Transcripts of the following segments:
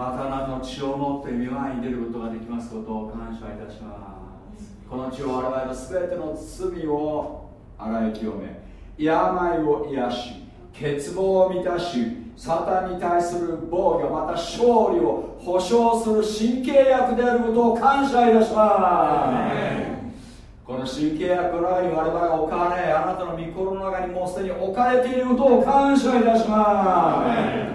またなの血を持って御前に出ることができますことを感謝いたします。この血を我々す全ての罪を洗い清め病を癒し欠乏を満たしサタンに対する防御また勝利を保証する神契約であることを感謝いたします。この神契約の中に我々が置かれあなたの御心の中にもうすでに置かれていることを感謝いたします。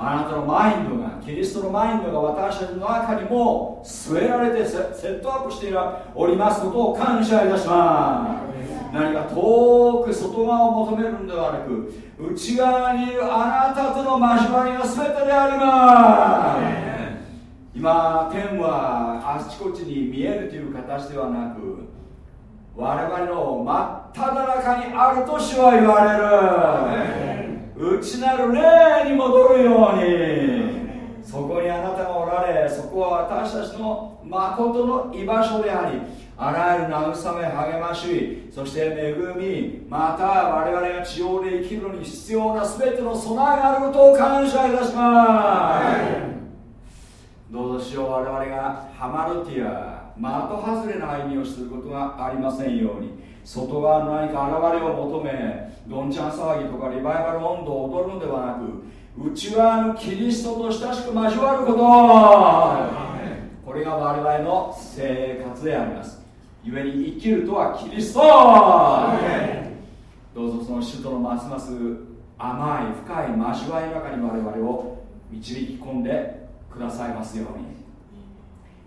あなたのマインドがキリストのマインドが私たちの中にも据えられてセットアップしておりますことを感謝いたします。何か遠く外側を求めるんではなく内側にいるあなたとの交わりが全てであります。今天はあちこちに見えるという形ではなく我々の真っ只中にあると主は言われる。内なる霊に戻るように。そこにあなたがおられそこは私たちの誠の居場所でありあらゆる慰め励ましそして恵みまた我々が地上で生きるのに必要な全ての備えがあることを感謝いたします、どうぞしよう我々がハマルティア的外れな歩みをすることがありませんように。外側の何か現れを求めどんちゃん騒ぎとかリバイバル温度を踊るのではなく内側のキリストと親しく交わること。これが我々の生活であります。故に生きるとはキリスト。どうぞその主とのますます甘い深い交わりの中に我々を導き込んでくださいますように。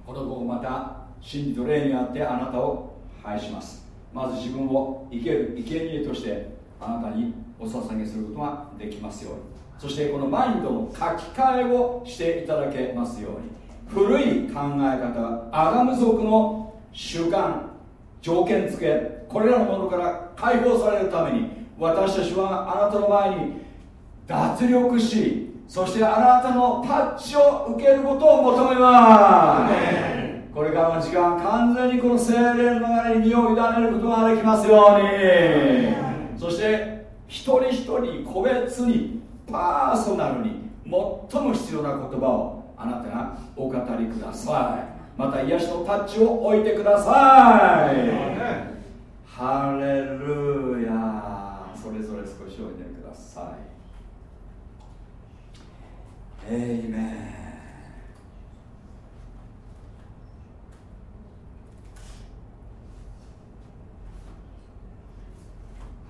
この子また真理と霊にあってあなたを拝しますまず自分を生ける生贄としてあなたにお捧げすることができますように。そしてこのマインドの書き換えをしていただけますように。古い考え方アダム族の習慣条件付けこれらのものから解放されるために私たちはあなたの前に脱力しそしてあなたのタッチを受けることを求めます。これからの時間完全にこの精霊の流れに身を委ねることができますように。そして一人一人個別にパーソナルに最も必要な言葉をあなたがお語りください。また癒しのタッチを置いてください。ハレルヤそれぞれ少し置いてください。エイメン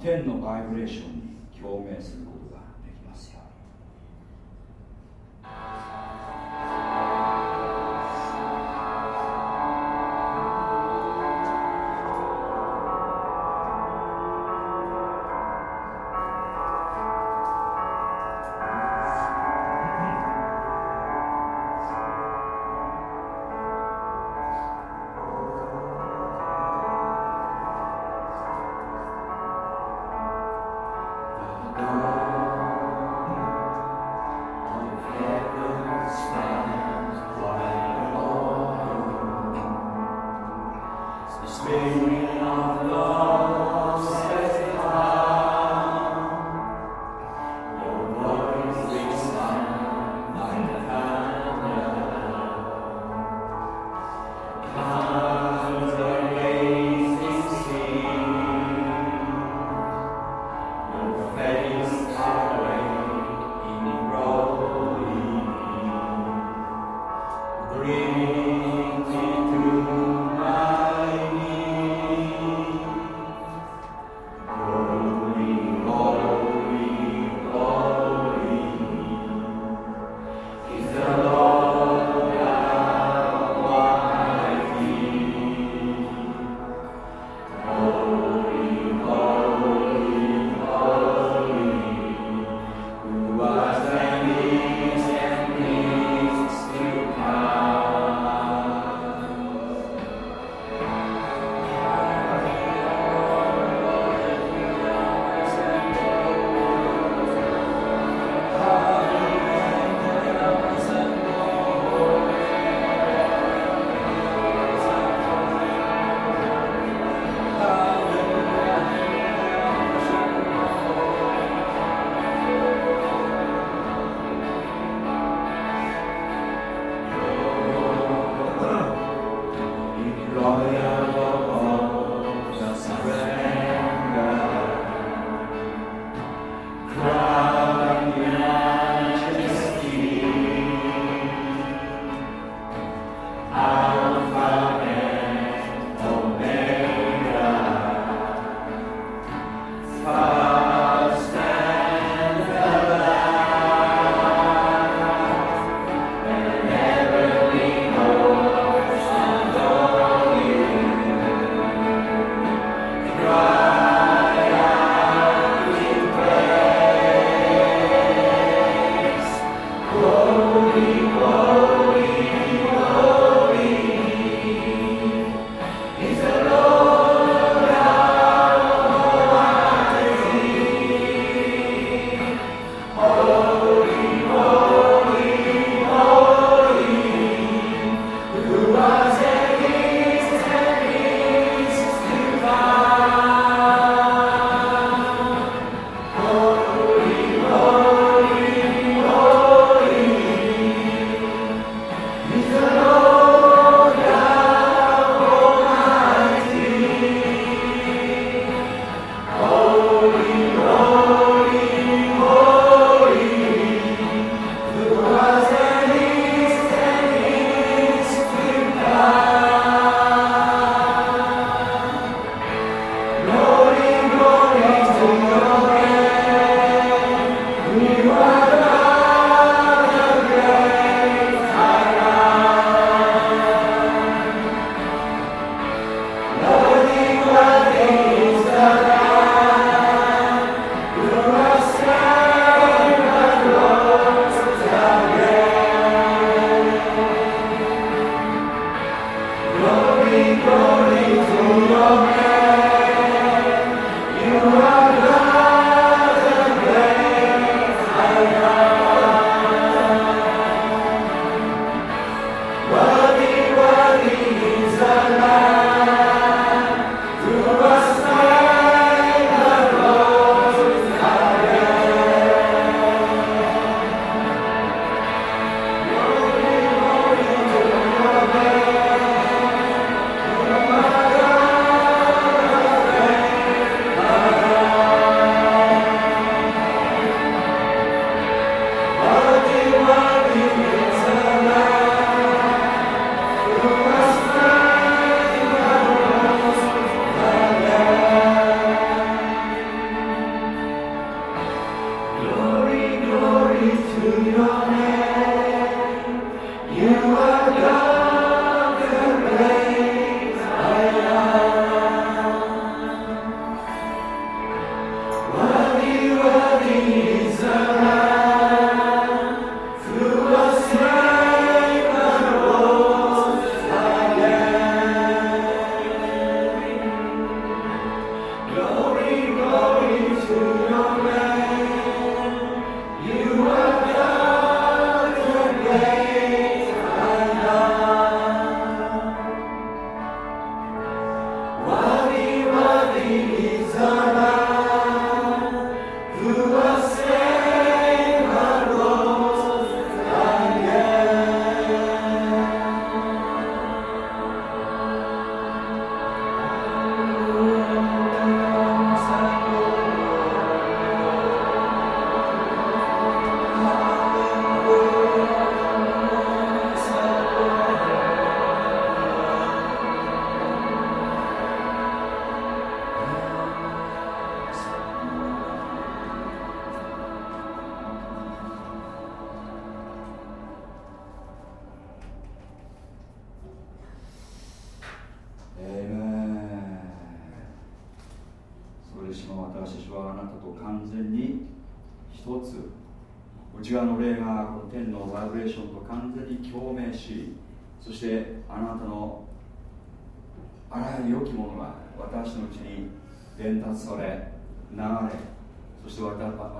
天のバイブレーションに共鳴することができますように。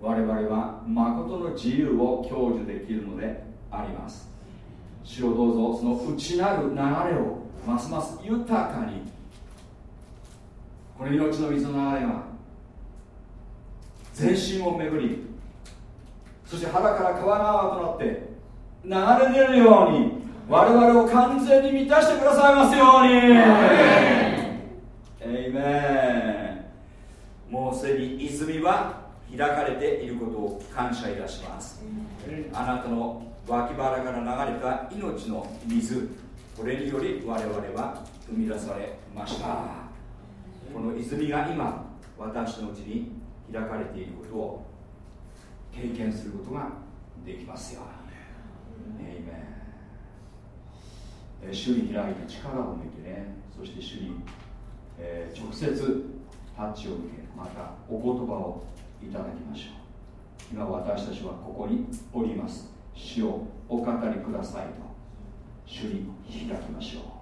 我々は誠の自由を享受できるのであります。主をどうぞその内なる流れをますます豊かに。この命の水の流れが全身を巡りそして腹から川川となって流れ出るように我々を完全に満たしてくださいますように。エイメンもうすでに泉は開かれていることを感謝いたします。あなたの脇腹から流れた命の水これにより我々は生み出されました。この泉が今私のうちに開かれていることを経験することができますよ。うに。エイメン主に開いて力を抜いてねそして主に、えー、直接タッチを受けまたお言葉をいただきましょう。今私たちはここにおります。主をお語りくださいと主に開きましょう。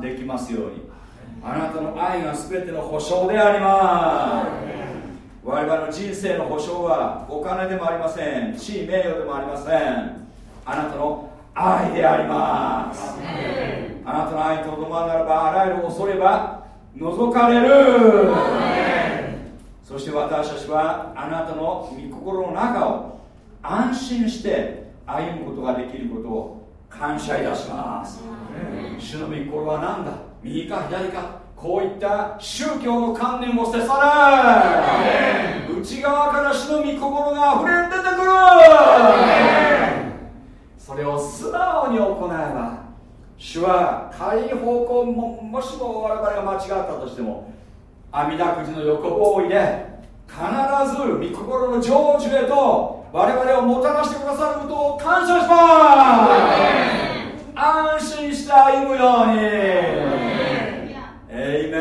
できますように。あなたの愛が全ての保証であります。我々の人生の保証はお金でもありません。地位名誉でもありません。あなたの愛であります。あなたの愛とどまならばあらゆる恐れは除かれる。そして私たちはあなたの御心の中を安心して歩むことができることを感謝いたします。主の御心は何だ？右か左か。こういった宗教の観念を捨て去れ。内側から主の御心が溢れ出てくる。それを素直に行えば主は仮に方向ももしも我々が間違ったとしても阿弥陀くじの横棒で必ず御心の成就へと我々をもたらしてくださることを感謝します。安心して歩むようにエイメ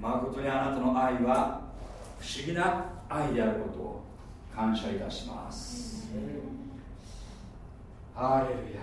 ン誠にあなたの愛は不思議な愛であることを感謝いたします。ハレルヤ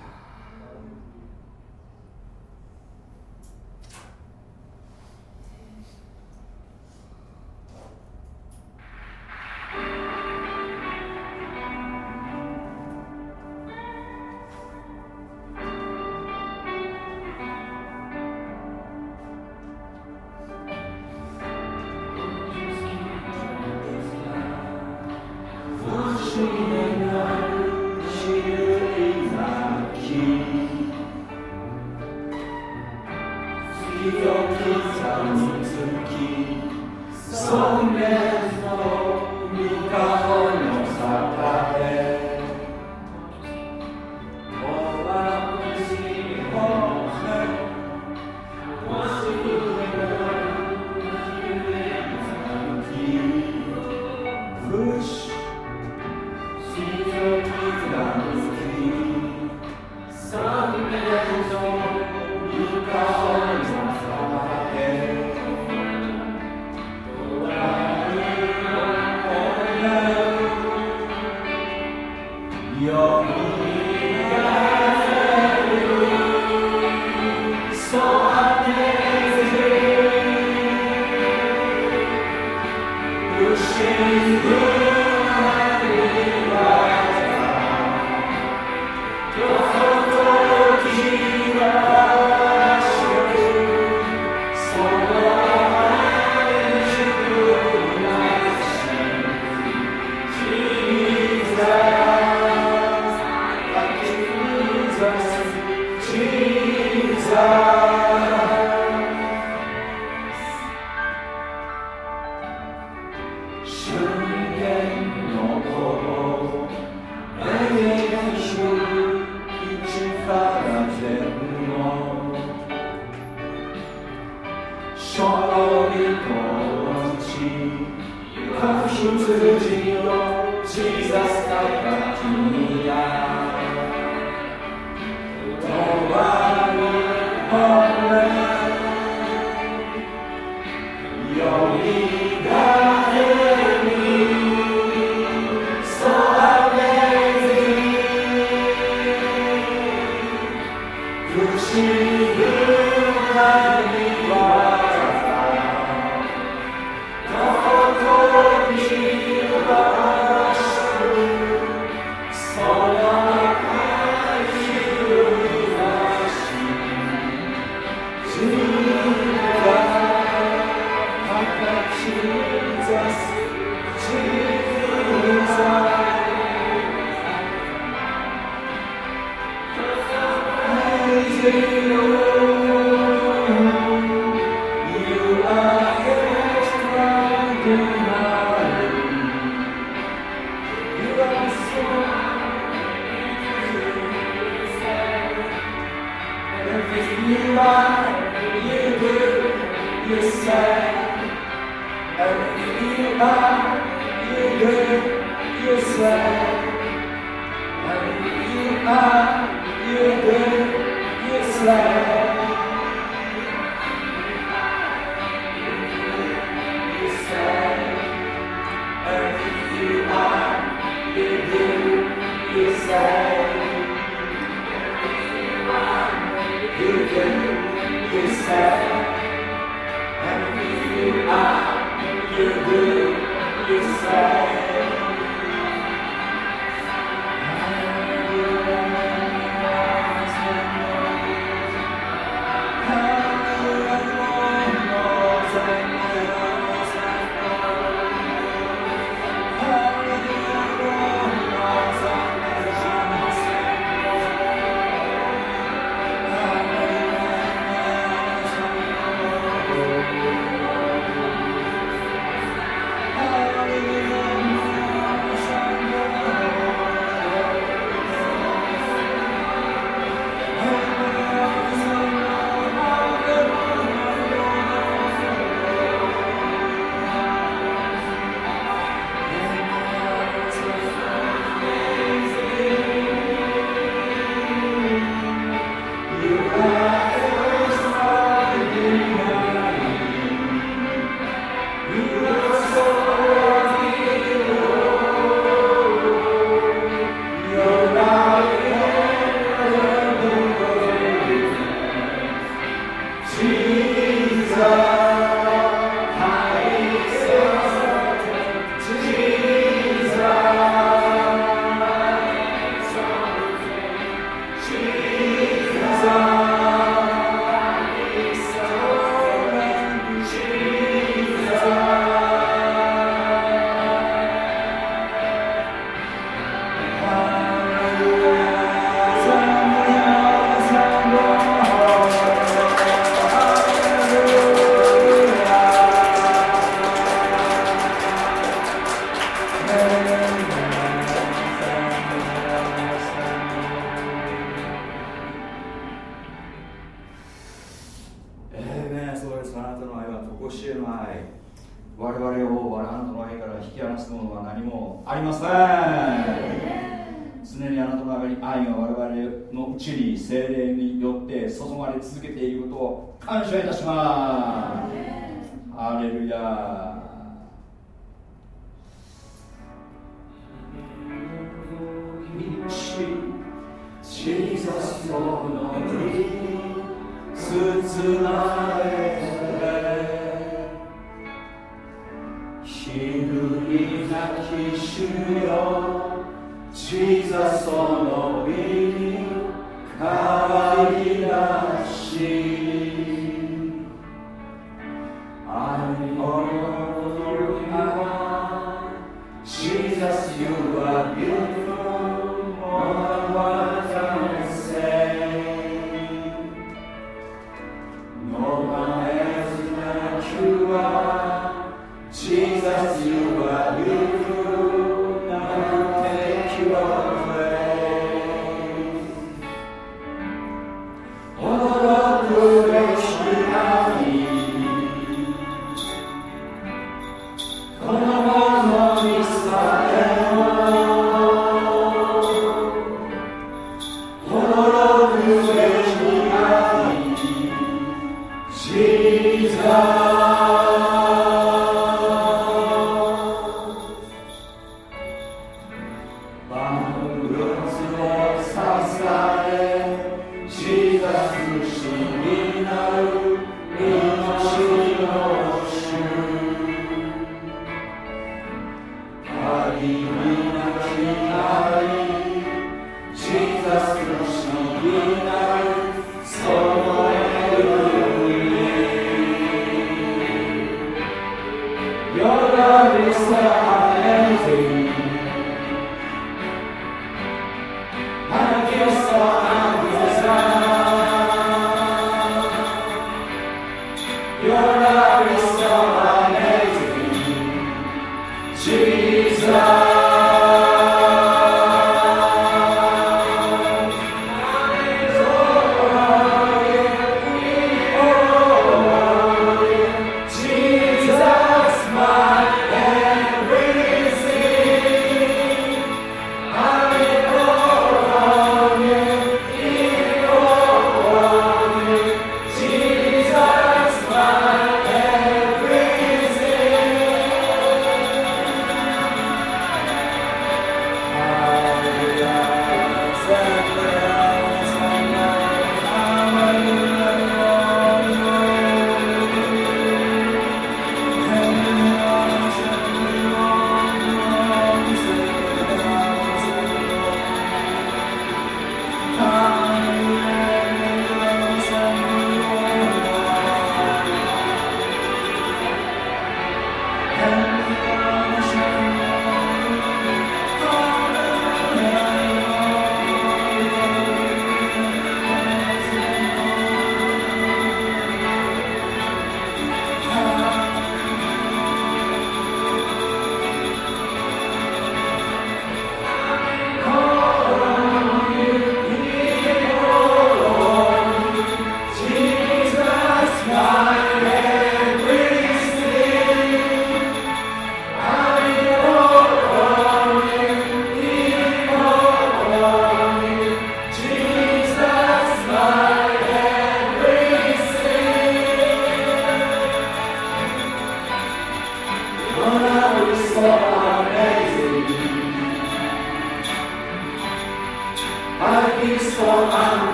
Jesus.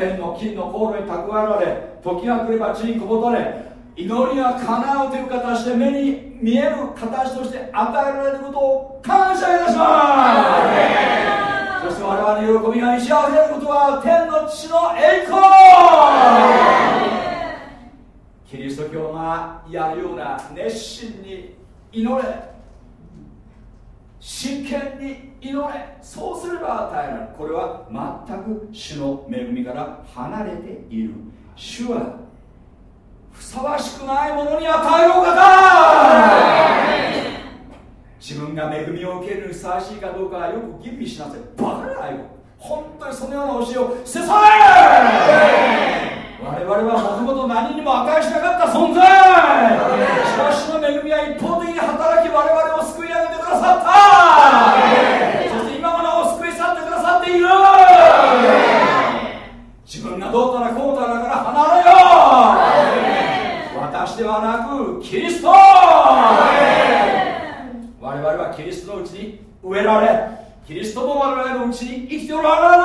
天の金の航路に蓄えられ時が来れば地にこぼたれ祈りが叶うという形で目に見える形として与えられることを感謝いたします。そして我々の喜びが満ち溢れることは天の地の栄光。キリスト教がやるような熱心に祈れ真剣に祈れ。そうすれば与えられる。これは全く主の恵みから離れている。主はふさわしくないものに与えるお方自分が恵みを受けるにふさわしいかどうかはよく吟味しなさい。バカないよ。本当にそのような教えを捨て去れ我々はもともと何にも値しなかった存在。しかしの恵みは一方的に働き我々を救いださった。そして今もなお救い去ってくださっている。自分がどうたらこうたらから離れよ私ではなくキリスト。我々はキリストのうちに植えられキリストも我々のうちに生きておられる。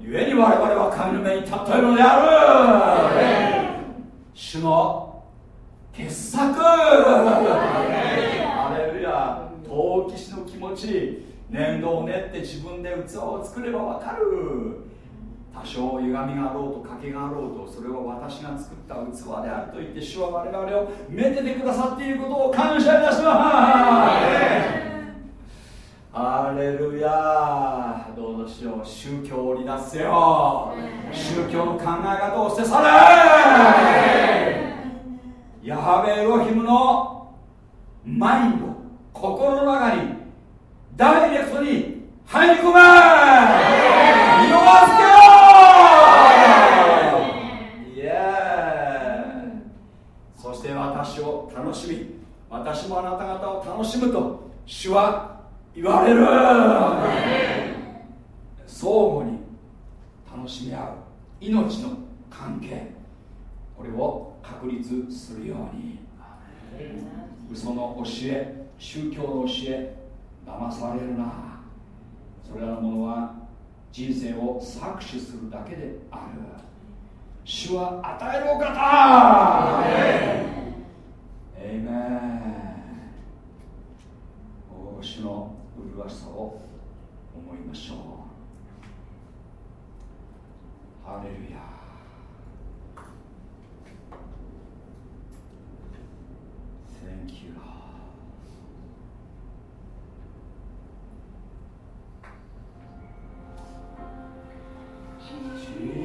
故に我々は神の目に立ったのである。主の傑作。アレルヤ陶器師の気持ち粘土を練って自分で器を作れば分かる。多少歪みがあろうと欠けがあろうとそれは私が作った器であると言って主は我々をめでてくださっていることを感謝いたします。アレルヤどうぞしよう宗教を離脱せよ。宗教の考え方を捨て去れヤハベエロヒムのマインド心の中にダイレクトに入り込め。身を預けよ。イエーそして私を楽しみ私もあなた方を楽しむと主は言われる。相互に楽しみ合う。命の関係。これを確立するように。嘘の教え宗教の教え騙されるな。それらのものは人生を搾取するだけである。主は与えるお方。エイメン。主の麗しさを思いましょう。ハレルヤ。Jesus.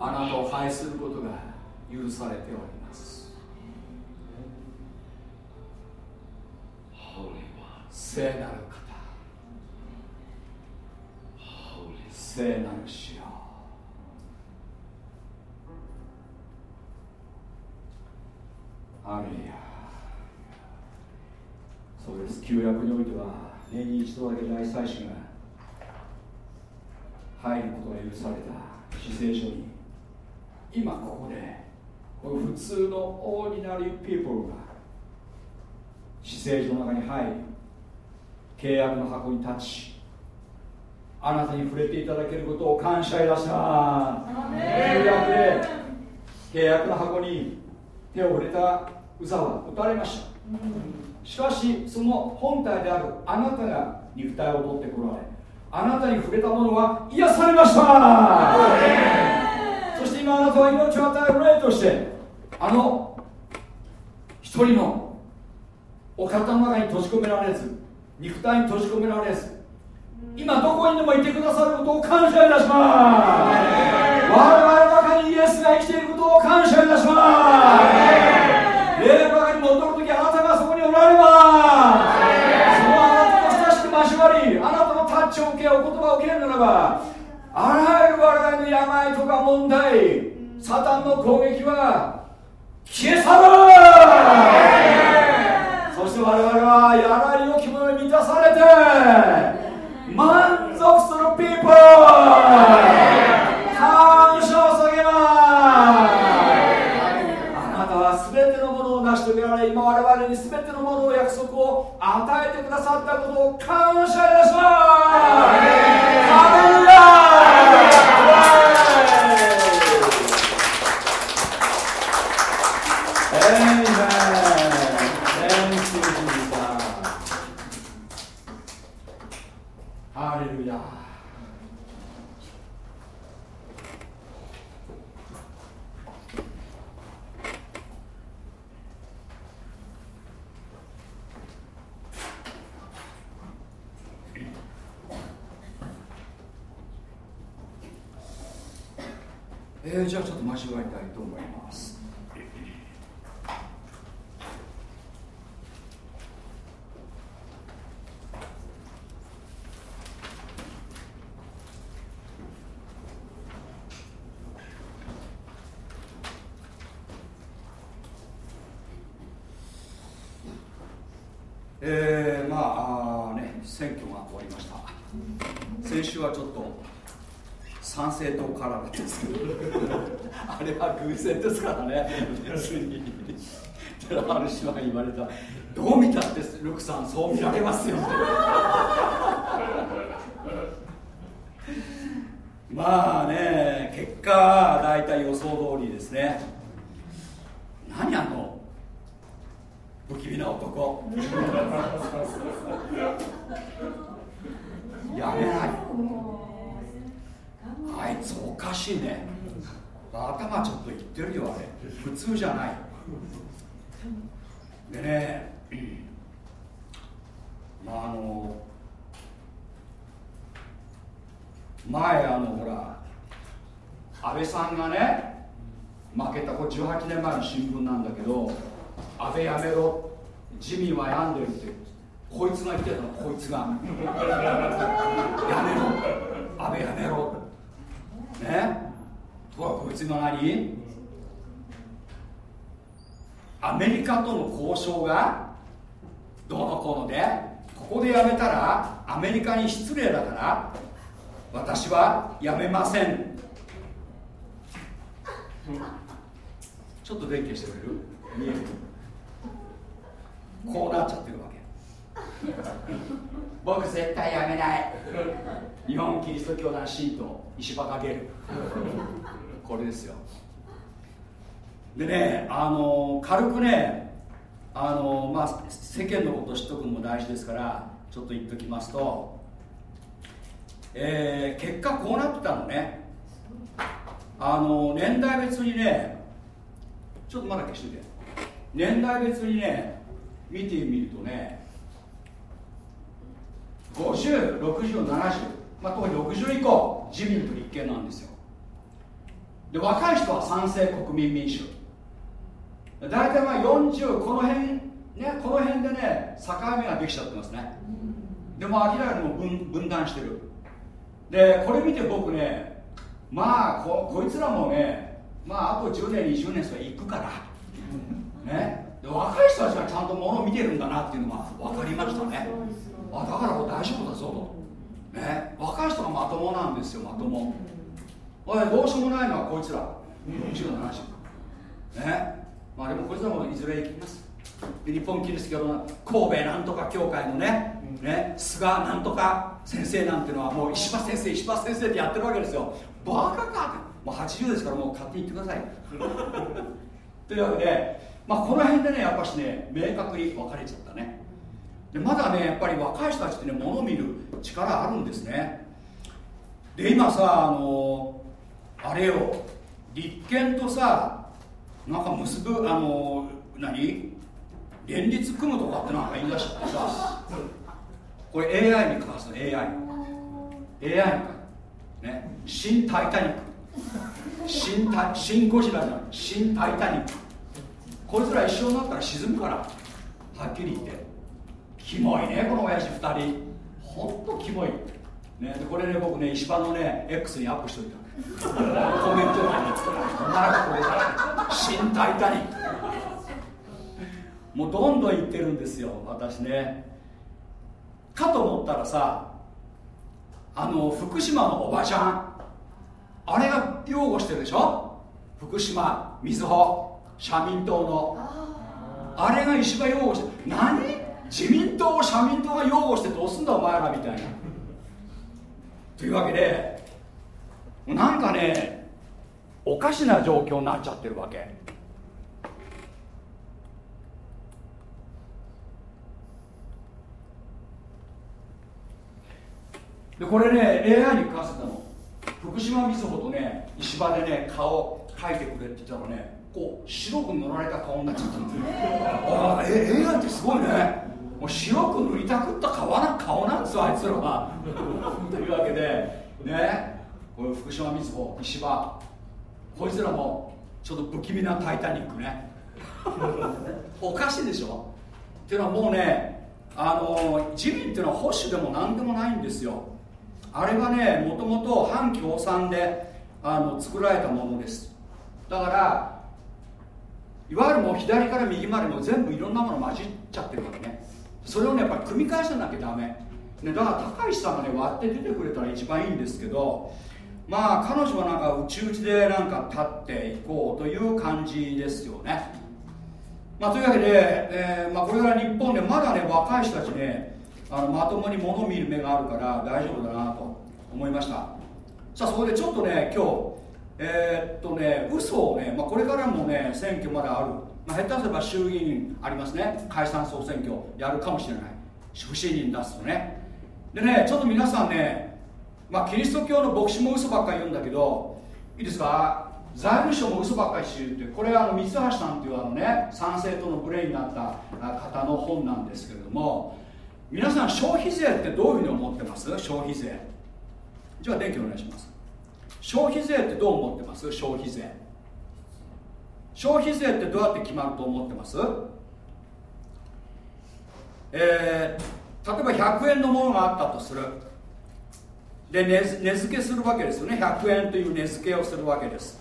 あなたを愛することが許されております。聖なる方。聖なる主よアレルヤそうです。旧約においては年に一度だけ大祭司が入ることが許された。死聖書に今ここでこの普通のオーディナリーピープルが死聖書の中に入り契約の箱に立ちあなたに触れていただけることを感謝いたします。旧約で契約の箱に手を触れたウザは打たれました、しかしその本体であるあなたが肉体を取ってこられあなたに触れたものは癒されました。そして今あなたは命を与える霊としてあの一人のお方の中に閉じ込められず肉体に閉じ込められず今どこにでもいてくださることを感謝いたします。我々の中にイエスが生きていることを感謝いたします霊の中に戻るときあなたがそこにおられますそのあなたと親しく交わりあなたのタッチを受けお言葉を受けるならばあらゆる我々の病とか問題サタンの攻撃は消え去る。そして我々はやらり良きものに満たされて満足するピープル感謝を捧げますあなたは全てのものを成し遂げられ今我々に全てのものを約束を与えてくださったことを感謝いたしますハレルヤ Amen. Thank you, Jesus. ハレルヤえー、じゃあちょっと交わりたいと思いますえー、まああーね選挙が終わりました先週はちょっと参政党からなんですけどあれは偶然ですからね。別に。寺原氏は言われた。どう見たってルクさんそう見られますよ。まあね結果大体予想通りですね。何あの不気味な男。やめない。あいつおかしいね頭ちょっといってるよあれ。普通じゃない。でねまああの前あのほら安倍さんがね負けたこれ18年前の新聞なんだけど安倍やめろ自民は病んでるってこいつが言ってたのこいつが。やめろ。安倍やめろ。ね。とはこいつが何アメリカとの交渉がどうのこうのでここでやめたらアメリカに失礼だから私はやめません。ちょっと電気してくれる？見える？こうなっちゃってるわけ。僕絶対やめない。日本キリスト教団信徒石破かける。これですよ。でねあの軽くねあのまあ世間のこと知っとくのも大事ですからちょっと言っときますと、えー、結果こうなってたのね。あの年代別にねちょっとまだ消してて。年代別にね見てみるとね506070まあ特に60以降自民と立憲なんですよ。で若い人は賛成国民民主。大体まあ40この辺ねこの辺でね境目ができちゃってますね。でも明らかにも分分断してる。でこれ見て僕ねまあここいつらもねまああと10年20年それ行くから。ね。で若い人たちがちゃんとものを見てるんだなっていうのが分かりましたね。あだから大丈夫だぞと、ね、若い人がまともなんですよまともおいどうしようもないのはこいつら。40の話ね。まあでもこいつらもいずれ行きます。日本キリスト教の神戸なんとか教会のね,、ね菅なんとか先生なんていうのはもう石破先生石破先生ってやってるわけですよ。バカかって。もう80ですからもう勝手に言ってください。というわけで、まあ、この辺でねやっぱしね明確に分かれちゃったね。でまだねやっぱり若い人たちってね物を見る力あるんですね。で今さあのあれよ。立憲とさなんか結ぶあの何？連立組むとかってなんか言い出しってさ。これ AI に関する AI AI にか。ね。新タイタニック。新タ新ゴジラじゃない新タイタニック。こいつら一緒になったら沈むから。はっきり言って。キモいねこの親父2人。ほんとキモい、ね、でこれね僕ね石破のね X にアップしといた。コメント欄に「お前らこれだ新タイタニック」もうどんどん言ってるんですよ私ね。かと思ったらさあの福島のおばちゃん。あれが擁護してるでしょ？福島みずほ社民党の。あれが石破擁護して何？自民党を社民党が擁護してどうすんだお前らみたいな。というわけでなんかねおかしな状況になっちゃってるわけ。でこれね AI に関せたの福島みずほとね石破でね顔描いてくれって言ったらねこう白く塗られた顔になっちゃったんですよああ AI ってすごいね。もう白く塗りたくった顔な顔なんですよあいつらは。というわけでね。これ福島みずほ石破。こいつらもちょっと不気味な「タイタニックね」おかしいでしょ。っていうのはもうねあの自民っていうのは保守でも何でもないんですよ。あれはねもともと反共産であの作られたものです。だからいわゆるもう左から右までも全部いろんなもの混じっちゃってるわけね。それをねやっぱり組み返さなきゃダメ、ね、だから高石さんがね割って出てくれたら一番いいんですけどまあ彼女はなんか内々でなんか立っていこうという感じですよね。まあというわけで、えーまあ、これから日本でまだね若い人たちねあのまともに物を見る目があるから大丈夫だなと思いました。さあそこでちょっとね今日えー、っとね嘘をね、まあ、これからもね選挙まである、まあ、下手すれば衆議院ありますね。解散総選挙やるかもしれない。不信任出すとね。でねちょっと皆さんねまあキリスト教の牧師も嘘ばっかり言うんだけどいいですか？財務省も嘘ばっかりしてるってこれはあの三橋さんっていうあのね参政党のブレーンになった方の本なんですけれども皆さん消費税ってどういうふうに思ってます？消費税。じゃあ電気お願いします。消費税ってどう思ってます？消費税。消費税ってどうやって決まると思ってます？えー、例えば100円のものがあったとする。で値値付けするわけですよね。100円という値付けをするわけです。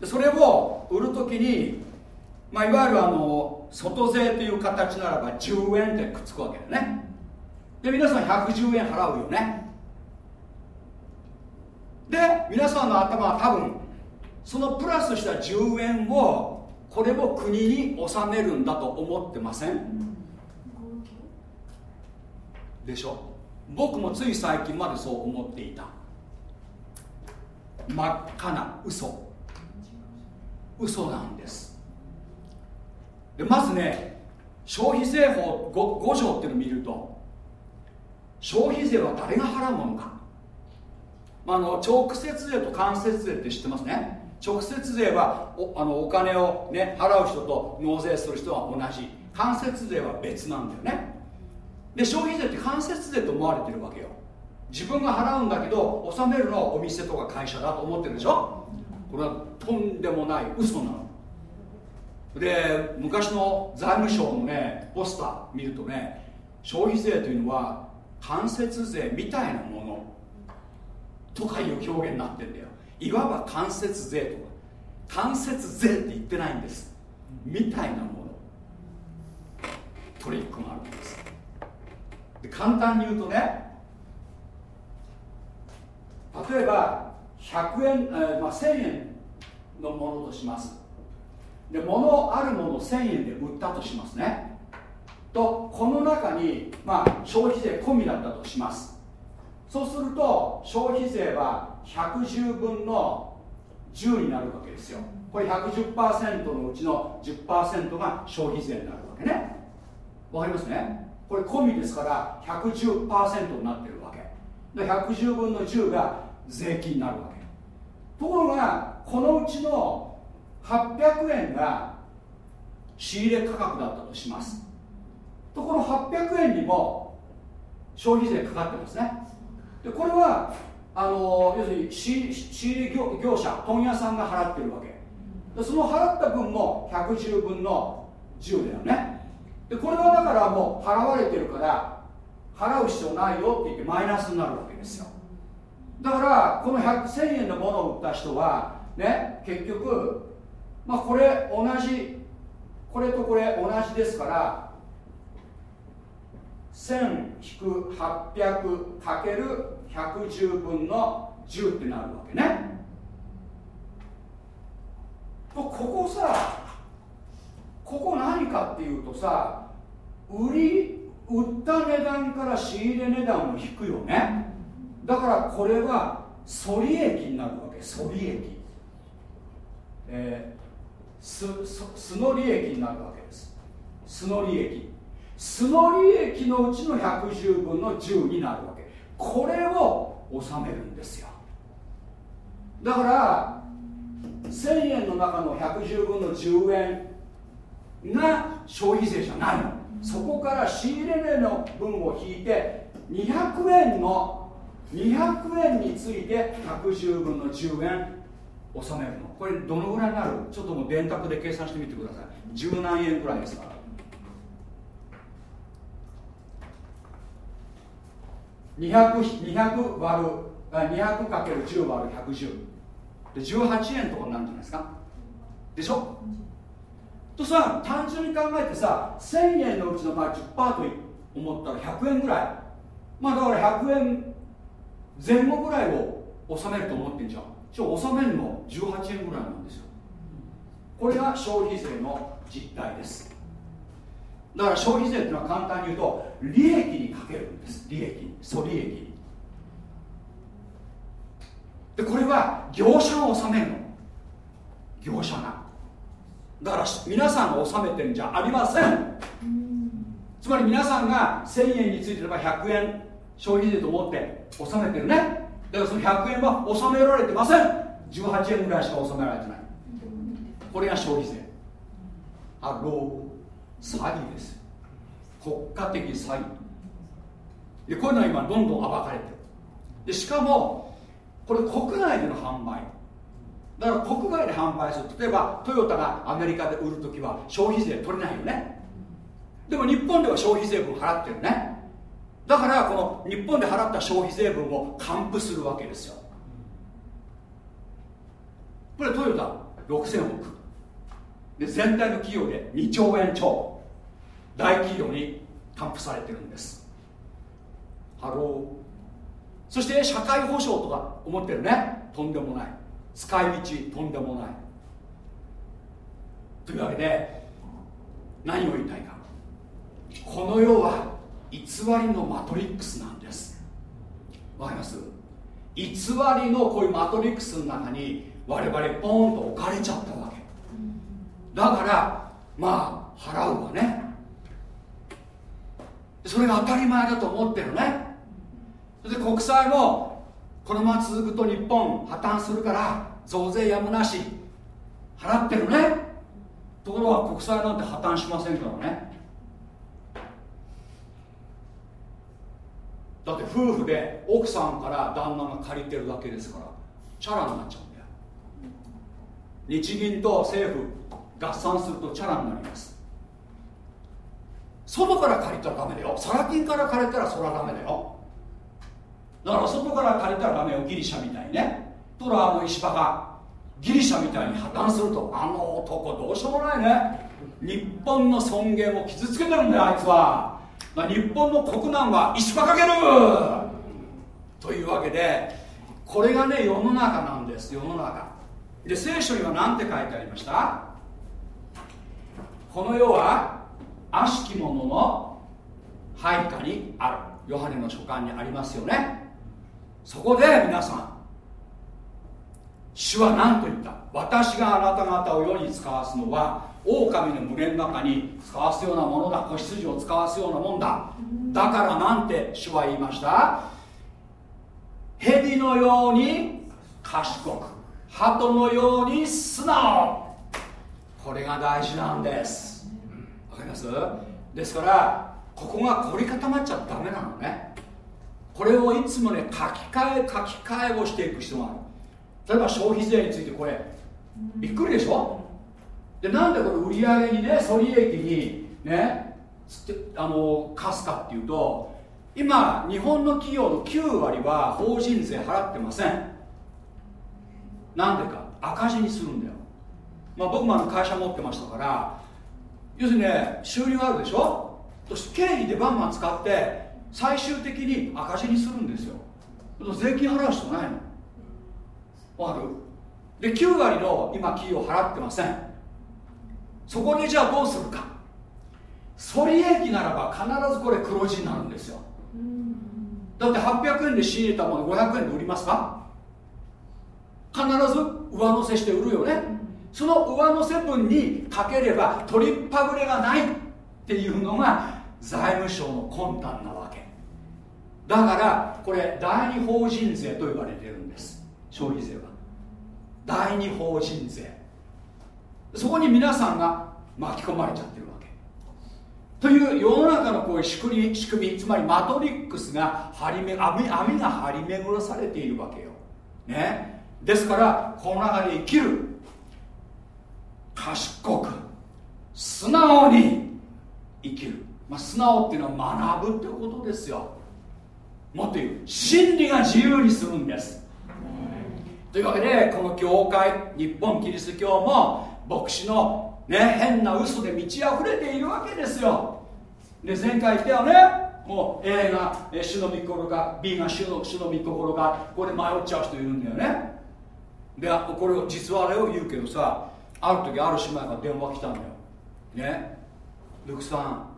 でそれを売るときに、まあ、いわゆるあの外税という形ならば10円ってくっつくわけだね。で皆さん110円払うよね。で皆さんの頭は多分そのプラスした10円をこれも国に納めるんだと思ってません？でしょ僕もつい最近までそう思っていた。真っ赤な嘘。嘘なんです。でまずね消費税法 5, 5条っていうのを見ると消費税は誰が払うものか、まあ、あの直接税と間接税って知ってますね。直接税はおあのお金を、ね、払う人と納税する人は同じ。間接税は別なんだよね。で消費税って間接税と思われてるわけよ。自分が払うんだけど納めるのはお店とか会社だと思ってるでしょ？これはとんでもない嘘なの。で昔の財務省のねポスター見るとね消費税というのは間接税みたいなもの。とかいう表現になってんだよ。いわば間接税とか。間接税って言ってないんです。みたいなもの。トリックがあるんです。で簡単に言うとね例えば100円、えーまあ、1000円のものとします。で物あるものを1000円で売ったとしますね。とこの中に、まあ、消費税込みだったとします。そうすると消費税は110分の10になるわけですよ。これ110%のうちの10%が消費税になるわけね。わかりますね？これ込みですから110%になってるわけ。で110分の10が税金になるわけところがこのうちの800円が仕入れ価格だったとします。とこの800円にも消費税かかってますね。でこれはあの要するに仕入れ業業者問屋さんが払ってるわけ。でその払った分も110分の10だよね。でこれはだからもう払われてるから払う必要ないよって言ってマイナスになるわけですよ。だからこの1000円のものを売った人はね結局まあこれ同じこれとこれ同じですから 1000-800×110 分の10ってなるわけね。ここさここ何かっていうとさ売り売った値段から仕入れ値段を引くよね。だからこれは粗利益になるわけ粗利益。えー、素の利益になるわけです。素の利益。素の利益のうちの110分の10になるわけ。これを納めるんですよ。だから1000円の中の110分の10円が消費税じゃないの。そこから仕入れ値の分を引いて200円の200円について110分の10円納めるの。これどのぐらいになる？ちょっともう電卓で計算してみてください。十何円ぐらいですから。200割る 200×10 割る110で18円とかになるんじゃないですか。でしょ？とさ単純に考えてさ1000円のうちのまあ10%と思ったら100円ぐらい。まあだから100円前後ぐらいを納めると思ってんじゃん。じゃ納めるの18円ぐらいなんですよ。これが消費税の実態です。だから消費税っていうのは簡単に言うと利益にかけるんです。利益に。粗利益に。でこれは業者が納めるの。業者が。だから皆さんが納めてるんじゃありません。つまり皆さんが1000円についてれば100円消費税と思って納めてるね。だからその100円は納められてません。18円ぐらいしか納められてない。これが消費税。あロー詐欺です。国家的詐欺。でこういうのは今どんどん暴かれてる。でしかもこれ国内での販売。だから国外で販売する。例えばトヨタがアメリカで売るときは消費税取れないよね。でも日本では消費税分払ってるね。だからこの日本で払った消費税分を還付するわけですよ。これトヨタ6000億。で全体の企業で2兆円超。大企業に還付されてるんです。 Hello。そして社会保障とか思ってるね。とんでもない。使い道とんでもない。というわけで何を言いたいか。この世は偽りのマトリックスなんです。わかります？偽りのこういうマトリックスの中に我々ポンと置かれちゃったわけ。だからまあ払うわね。それが当たり前だと思ってるね。それで国債もこのまま続くと日本破綻するから増税やむなし払ってるね。ところが国債なんて破綻しませんからね。だって夫婦で奥さんから旦那が借りてるだけですからチャラになっちゃうんだよ。日銀と政府合算するとチャラになります。外から借りたらダメだよ。サラ金から借りたらそれはダメだよ。だから外から借りたらダメよ。ギリシャみたいね。トラの石破がギリシャみたいに破綻するとあの男どうしようもないね。日本の尊厳を傷つけてるんだよあいつは。日本の国難は石破かける。というわけでこれがね世の中なんです。世の中。で聖書には何て書いてありました？この世は悪しき者の配下にある。ヨハネの書簡にありますよね。そこで皆さん主は何と言った？私があなた方を世に使わすのは狼の群れの中に使わすようなものだ子羊を使わすようなもんだ。だからなんて主は言いました？蛇のように賢く鳩のように素直。これが大事なんです。わかります？ですからここが凝り固まっちゃダメなのね。これをいつもね書き換え書き換えをしていく必要がある。例えば消費税についてこれ。びっくりでしょ？でなんでこれ売り上げにね損益にねあの貸すかっていうと今日本の企業の9割は法人税払ってません。なんでか。赤字にするんだよ、まあ、僕もあの会社持ってましたから。要するにね収入あるでしょ？そして経費でバンバン使って最終的に赤字にするんですよ。税金払う必要ないのわかる。で9割の今企業払ってません。そこでじゃあどうするか。損益ならば必ずこれ黒字になるんですよ。だって800円で仕入れたもの500円で売りますか？必ず上乗せして売るよね。その上乗せ分にかければ取りっぱぐれがないっていうのが財務省の魂胆なわけ。だからこれ第二法人税と言われてるんです。消費税は第二法人税。そこに皆さんが巻き込まれちゃってるわけ。という世の中のこういう仕組み仕組みつまりマトリックスが張りめ網網が張り巡らされているわけよ、ね、ですからこの中で生きる賢く素直に生きる、まあ、素直っていうのは学ぶってことですよ。もっと言う。真理が自由にするんです。というわけでこの教会日本キリスト教も牧師の、ね、変な嘘で満ち溢れているわけですよ。で前回言ったよね。もう A が主の御心か B が主の主の御心かこれ迷っちゃう人いるんだよね。でこれを実話でを言うけどさある時ある姉妹が電話来たんだよ。ね。ルクさん。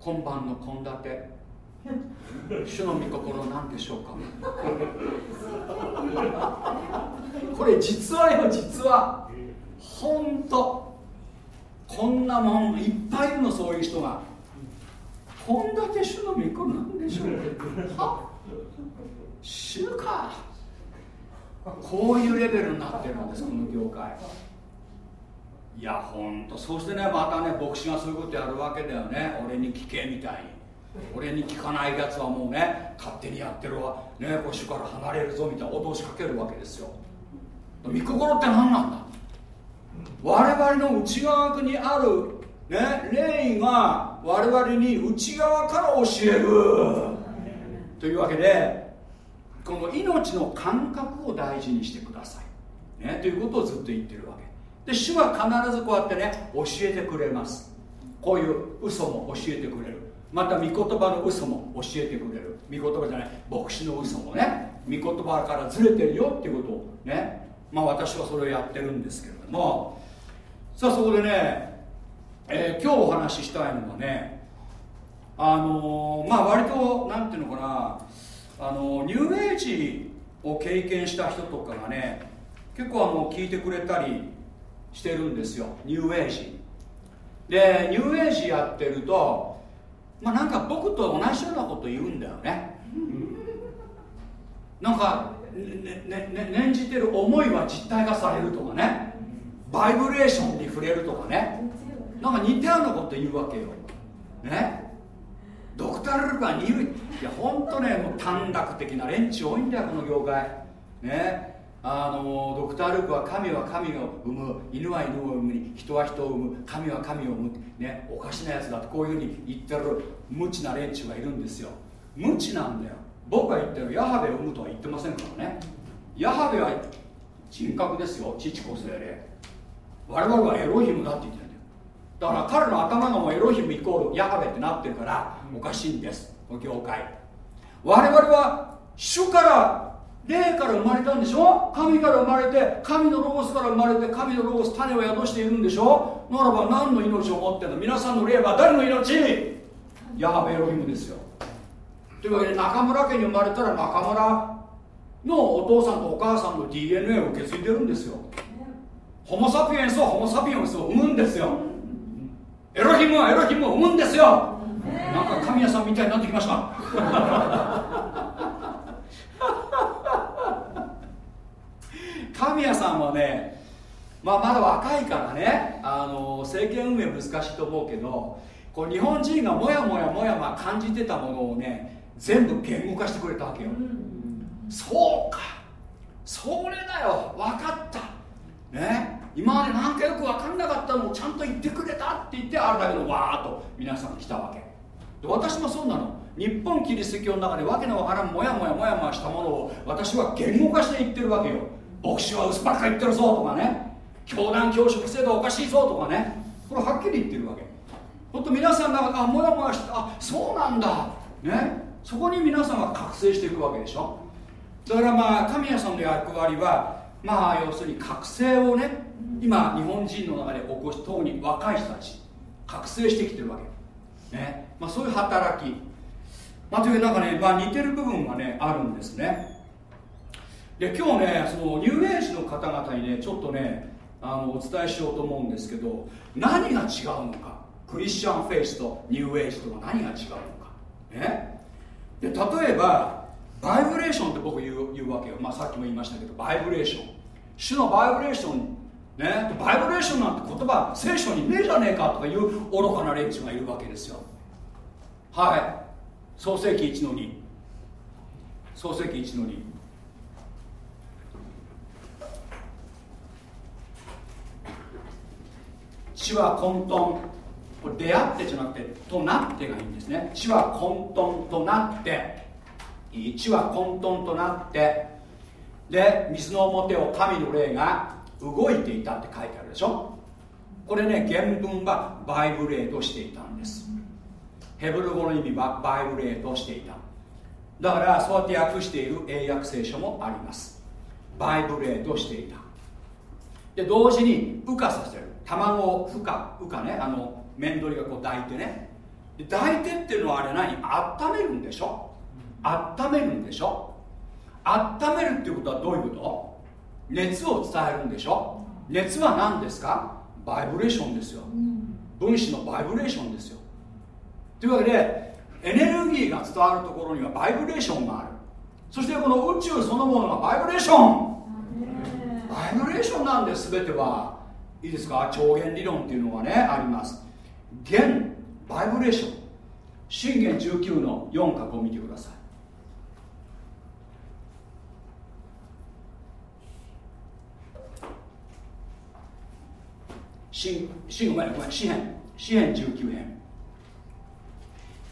今晩の献立。主の御心なんでしょうか？これ実はよ実は本当。こんなもんいっぱいいるのそういう人が。こんだけ主の御心なんでしょうか？主か。こういうレベルになってるんですこの業界。いやほんとそしてねまたね牧師がそういうことやるわけだよね。俺に聞けみたいに。俺に聞かないやつはもうね勝手にやってるわ。ねこ主から離れるぞみたいな脅しかけるわけですよ。御心って何なんだ？我々の内側にあるね霊が我々に内側から教える。というわけでこの命の感覚を大事にしてください、ね、ということをずっと言ってるわけ。で主は必ずこうやってね教えてくれます。こういう嘘も教えてくれるまた御言葉の嘘も教えてくれる。御言葉じゃない。牧師の嘘もね。御言葉からずれてるよっていうことをね。まあ私はそれをやってるんですけれども。さあそこでねえー、今日お話ししたいのはねあのー、まあ割となんていうのかな。あのニューエイジを経験した人とかがね結構あの聞いてくれたりしてるんですよ。ニューエイジ。でニューエイジやってるとまあなんか僕と同じようなこと言うんだよね。なんか、ねねね、念じてる思いは実体化されるとかね。バイブレーションに触れるとかね。なんか似たようなこと言うわけよ。ね。ドクター・ルルカに言ういや本当ねもう短絡的な連中多いんだよこの業界。ね。あのドクター・ルークは神は神を生む。犬は犬を生む。人は人を生む。神は神を生む、ね、おかしなやつだとこういうふうに言ってる無知な連中がいるんですよ。無知なんだよ。僕が言ってるヤハベを生むとは言ってませんからね。ヤハベは人格ですよ。父子精霊。我々はエロヒムだって言ってるんだよ。だから彼の頭がもうエロヒムイコールヤハベってなってるからおかしいんです。この業界。我々は主から霊から生まれたんでしょ？神から生まれて神のロゴスから生まれて神のロゴス種を宿しているんでしょ？ならば何の命を持ってんの皆さんの霊は誰の命？ヤハベエロヒムですよ。というわけで中村家に生まれたら中村のお父さんとお母さんの DNA を受け継いでるんですよ。ホモ・サピエンスはホモ・サピエンスを生むんですよ。エロヒムはエロヒムを生むんですよ。なんか神谷さんみたいになってきました。ね、まあ、まだ若いからねあの政権運営難しいと思うけどこう日本人がもやもやもやま感じてたものをね全部言語化してくれたわけよ、うん、そうか。それだよ。分かった。ね。今までなんかよく分かんなかったのをちゃんと言ってくれたって言ってあれだけどわーっと皆さん来たわけ。で私もそうなの。日本キリスト教の中でわけのわからんもやもやもやもやしたものを私は言語化して言ってるわけよ牧師は薄ばっか言ってるぞとかね。教団教職制度おかしいぞとかね。これはっきり言ってるわけ。ほんと皆さんがあもやもやしてあそうなんだ。ね。そこに皆さんが覚醒していくわけでしょ。だからまあ神谷さんの役割はまあ要するに覚醒をね今日本人の中で起こし特に若い人たち覚醒してきてるわけ。ね。まあそういう働き。まあというなんかね、まあ、似てる部分がねあるんですねで今日ねそのニューエイジの方々にねちょっとねあのお伝えしようと思うんですけど何が違うのか？クリスチャンフェイスとニューエイジとは何が違うのか？ね？で例えばバイブレーションって僕言う言うわけよ、まあ、さっきも言いましたけどバイブレーション。主のバイブレーションねバイブレーションなんて言葉聖書にねえじゃねえかとかいう愚かな連中がいるわけですよ。はい。創世紀1の2創世紀1の2死は混沌これ出会ってじゃなくてとなってがいいんですね。死は混沌となって。地は混沌となって。で水の表を神の霊が動いていたって書いてあるでしょ。これね原文はバイブレートしていたんです。ヘブル語の意味はバイブレートしていた。だからそうやって訳している英訳聖書もあります。バイブレートしていた。で同時に羽化させる。卵を孵化孵化ねあの面取りがこう抱いてね。で抱いてっていうのはあれ何？温めるんでしょ？温めるんでしょ？温めるっていうことはどういうこと？熱を伝えるんでしょ？熱は何ですか？バイブレーションですよ。分子のバイブレーションですよ。というわけでエネルギーが伝わるところにはバイブレーションがある。そしてこの宇宙そのものがバイブレーション。バイブレーションなんです全てはいいですか？超弦理論っていうのがねあります。弦バイブレーション。信玄19の4か5見てください。新新ごめんごめん。詩編詩編19編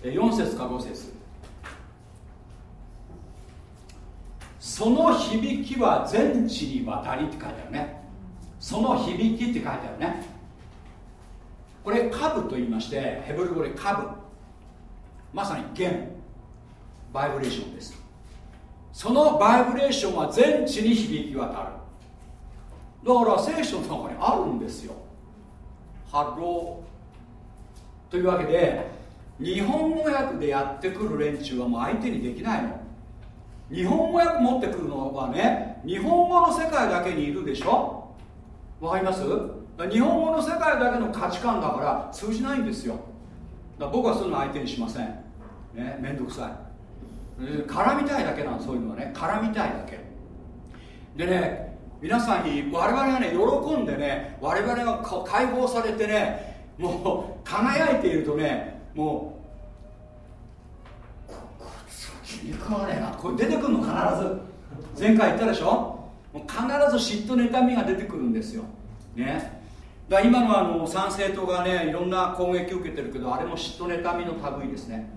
4節か5節。その響きは全地にわたりって書いてあるね。その響きって書いてあるね。これカブと言いましてヘブル語でカブまさに弦。バイブレーションです。そのバイブレーションは全地に響き渡る。だから聖書の中にあるんですよ。 Hello。というわけで日本語訳でやってくる連中はもう相手にできないの。日本語訳持ってくるのはね日本語の世界だけにいるでしょ。わかります？日本語の世界だけの価値観だから通じないんですよ。僕はそういうの相手にしません。ねめんどくさい。絡みたいだけなんそういうのはね。絡みたいだけ。でね皆さんに我々がね喜んでね我々が解放されてねもう輝いているとねもう気に食わねえな。これ出てくるの必ず。前回言ったでしょ？もう必ず嫉妬妬みが出てくるんですよ。ね。だ今のあの参政党がねいろんな攻撃を受けてるけどあれも嫉妬妬みの類ですね。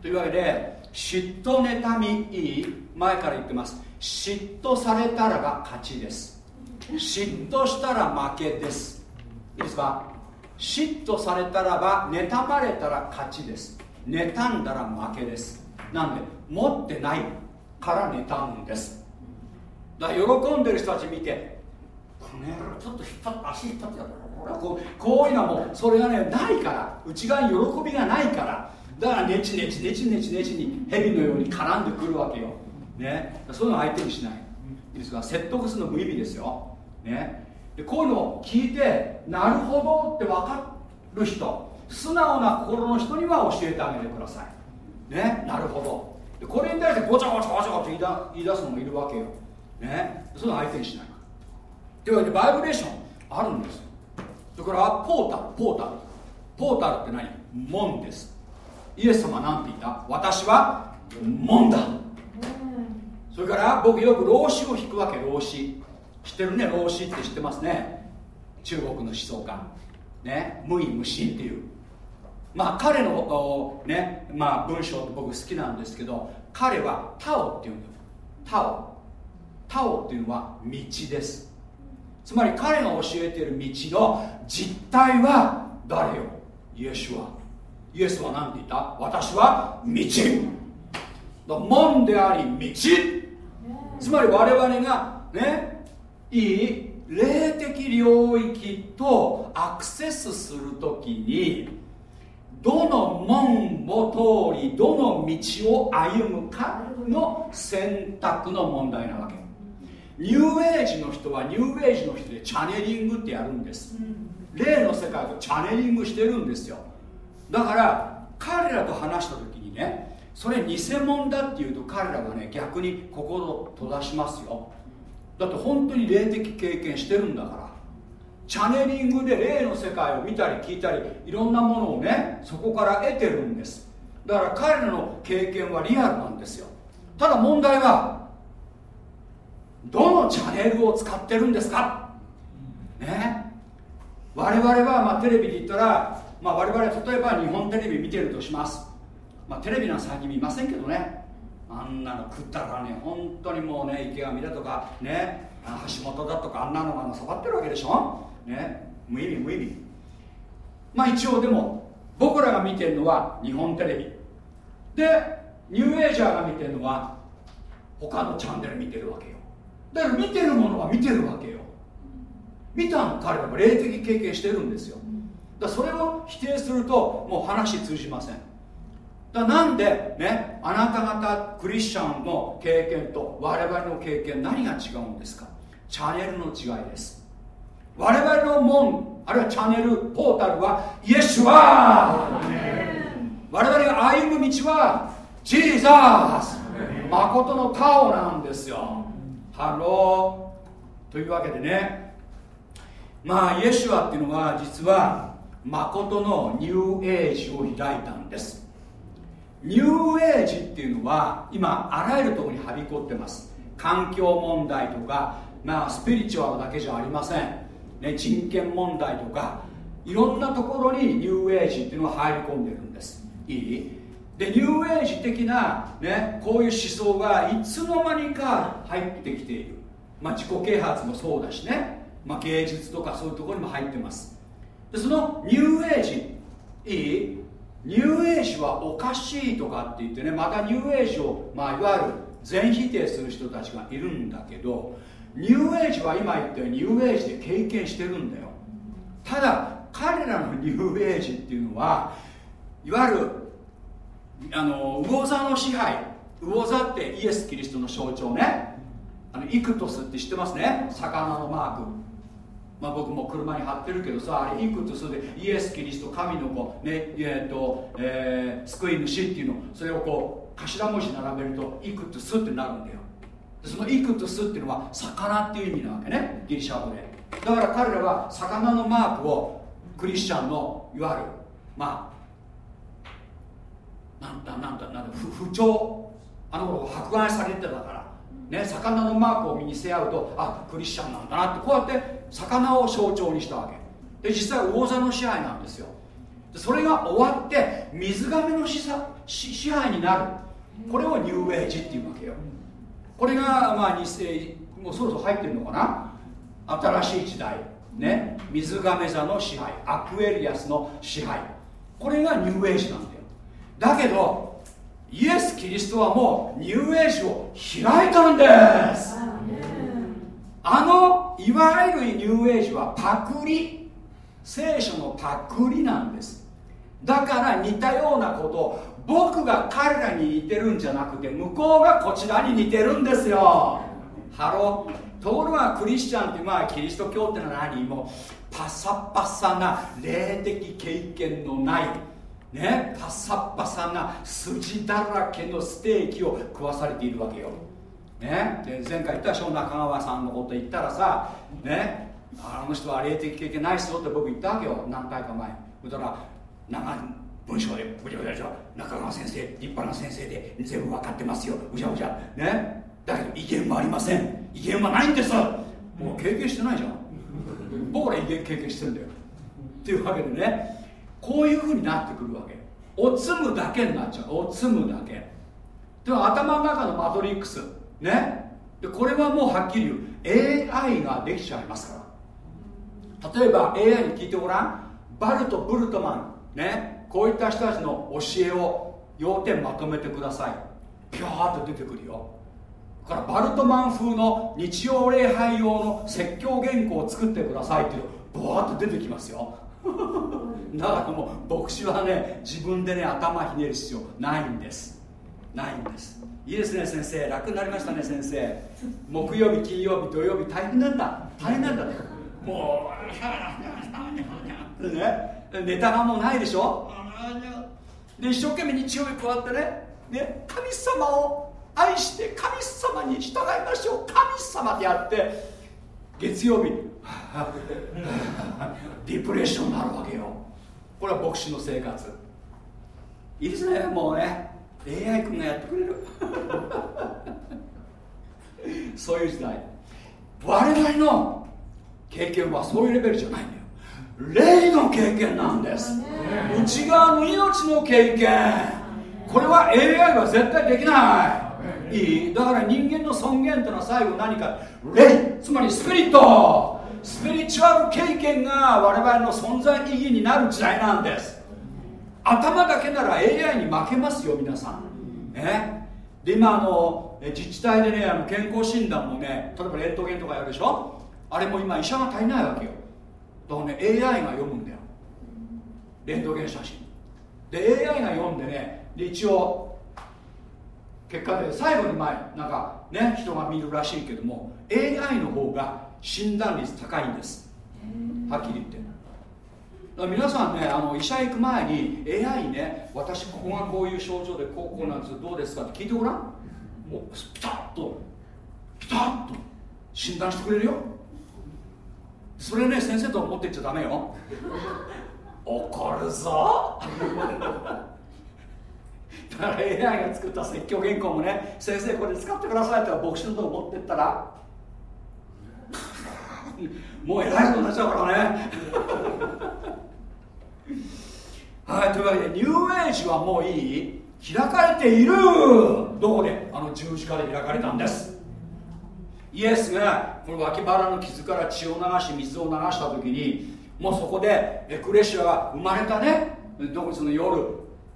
というわけで嫉妬妬みいい前から言ってます。嫉妬されたらが勝ちです。嫉妬したら負けです。いいですか？嫉妬されたらば妬まれたら勝ちです。妬んだら負けです。なんで持ってないから妬むんです。だ喜んでる人たち見てこの野郎ちょっと引っ張って足引っ張ってやったこうこういうのはもうそれがねないから内側に喜びがないからだからネチネチネチネチネチに蛇のように絡んでくるわけよ、ね、そういうの相手にしない。ですか説得するの無意味ですよ、ね、でこういうのを聞いてなるほどって分かる人素直な心の人には教えてあげてください。ね。なるほど。でこれに対してごちゃごちゃごちゃごちゃ言い出すのもいるわけよ。ね。その相手にしない。というわけでバイブレーションあるんです。それからポータル。ポータル。ポータルって何？門です。イエス様なんて言った？私は門だ。それから僕よく老子を引くわけ。老子。知ってるね？老子って知ってますね。中国の思想家。ね？無為無心っていう。まあ彼のね？まあ文章って僕好きなんですけど彼はタオっていうんだよ。タオ。タオっていうのは道です。つまり彼が教えている道の実態は誰よ？イエスは。イエスは何て言った？私は道。門であり道。つまり我々がねいい霊的領域とアクセスするときにどの門を通りどの道を歩むかの選択の問題なわけ。ニューエイジの人はニューエイジの人でチャネリングってやるんです。霊の世界とチャネリングしてるんですよ。だから彼らと話した時にねそれ偽物だっていうと彼らはね逆に心を閉ざしますよ。だって本当に霊的経験してるんだから。チャネリングで霊の世界を見たり聞いたりいろんなものをねそこから得てるんです。だから彼らの経験はリアルなんですよ。ただ問題はどのチャンネルを使ってるんですか？ね。我々はまあテレビで言ったら、まあ、我々例えば日本テレビ見てるとします、まあ、テレビなん最近見ませんけどね。あんなの食ったらね本当にもうね池上だとかね。橋本だとかあんなのが触ってるわけでしょ？ね。無意味無意味。まあ一応でも僕らが見てるのは日本テレビ。でニューエイジャーが見てるのは他のチャンネル見てるわけよ。だから見てるものは見てるわけよ。見たの彼らは霊的経験してるんですよ。だそれを否定するともう話通じません。だなんでねあなた方クリスチャンの経験と我々の経験何が違うんですか？チャンネルの違いです。我々の門あるいはチャンネルポータルはイエスは我々が歩む道は Jesus。誠の顔なんですよ Hello。というわけでね。まあイエシュアっていうのは実は誠のニューエイジを開いたんです。ニューエイジっていうのは今あらゆるところにはびこってます。環境問題とか、まあ、スピリチュアルだけじゃありません、ね、人権問題とかいろんなところにニューエイジっていうのは入り込んでるんです。いい？でニューエイジ的な、ね、こういう思想がいつの間にか入ってきている、まあ、自己啓発もそうだしね、まあ、芸術とかそういうところにも入ってます。でそのニューエイジいい？ニューエイジはおかしいとかって言ってねまたニューエイジを、まあ、いわゆる全否定する人たちがいるんだけどニューエイジは今言ったようにニューエイジで経験してるんだよ。ただ彼らのニューエイジっていうのはいわゆるあの魚座の支配魚座ってイエス・キリストの象徴ね。あのイクトスって知ってますね？魚のマーク。まあ、僕も車に貼ってるけどさあれイクトスでイエス・キリスト神の子、ね。えーとえー、救い主っていうの。それをこう頭文字並べるとイクトスってなるんだよ。そのイクトスっていうのは魚っていう意味なわけね。ギリシャ語で。だから彼らは魚のマークをクリスチャンのいわゆるまあなんだなんだなんだ不不調。あの頃迫害されてたからね魚のマークを身に背負うとあクリスチャンなんだなってこうやって魚を象徴にしたわけ。で実際魚座の支配なんですよ。それが終わって水亀の支支配になる。これをニューエイジっていうわけよ。これがまあ2世もうそろそろ入ってるのかな。新しい時代。ね水亀座の支配アクエリアスの支配。これがニューエイジなんだよ。だけどイエス・キリストはもうニューエイジを開いたんです。あのいわゆるニューエイジはパクリ。聖書のパクリなんです。だから似たようなこと僕が彼らに似てるんじゃなくて向こうがこちらに似てるんですよ。 Hello。ところがクリスチャンってまあキリスト教ってのは何？もパサパサな霊的経験のないねパサパサな筋だらけのステーキを食わされているわけよ。ねで前回言ったでしょ中川さんのこと言ったらさねあの人は霊的経験ないっすよって僕言ったわけよ。何回か前。だから長い文章でぐちゃぐちゃでしょ。中川先生立派な先生で全部分かってますよ。ぐちゃぐちゃね。だけど威厳もありません。威厳はないんです。もう経験してないじゃん。僕ら威厳経験してるんだよ。っていうわけでね。こういうふうになってくるわけおつむだけになっちゃう。おつむだけ。でも頭の中のマトリックス。ね。でこれはもうはっきり言う。AI ができちゃいますから。例えば AI に聞いてごらん。バルト・ブルトマン。ね。こういった人たちの教えを要点まとめてください。ピャーっと出てくるよ。だからバルトマン風の日曜礼拝用の説教原稿を作ってくださいっていうのバーッと出てきますよ。だからもう牧師はね自分でね頭ひねる必要ないんです。ないんです。いいですね先生。楽になりましたね先生。木曜日金曜日土曜日大変なんだ。大変なんだ。もうね。ネタがもうないでしょ？で一生懸命日曜日こうやってねね神様を愛して神様に従いましょう。神様でやって月曜日 ディプレッションになるわけよ。これは牧師の生活。いいですねもうね。AI 君がやってくれる。そういう時代。我々の経験はそういうレベルじゃないんだよ。霊の経験なんです。内側の命の経験。これは AI は絶対できない。いい。だから人間の尊厳というのは最後何か。霊。つまりスピリットスピリチュアル経験が我々の存在意義になる時代なんです。頭だけなら AI に負けますよ皆さん。ねで今あの自治体でねあの健康診断もね例えばレントゲンとかやるでしょ？あれも今医者が足りないわけよ。だからね AI が読むんだよ。レントゲン写真。で AI が読んでねで一応結果で最後に前なんかね人が見るらしいけども AI の方が診断率高いんです。はっきり言って。皆さんねあの医者行く前に AI にね私ここがこういう症状でこうこうなんですどうですかって聞いてごらん。もうピタッと。ピタッと。診断してくれるよ。それね先生と思ってっちゃダメよ。怒るぞ。だから AI が作った説教原稿もね先生これ使ってくださいって牧師のとこ持ってったら もう偉いことになっちゃうからね。はいというわけでニューエイジはもういい？開かれているどこで？あの十字架で開かれたんです。イエスがこの脇腹の傷から血を流し水を流した時にもうそこでエクレシアが生まれたね。どこその夜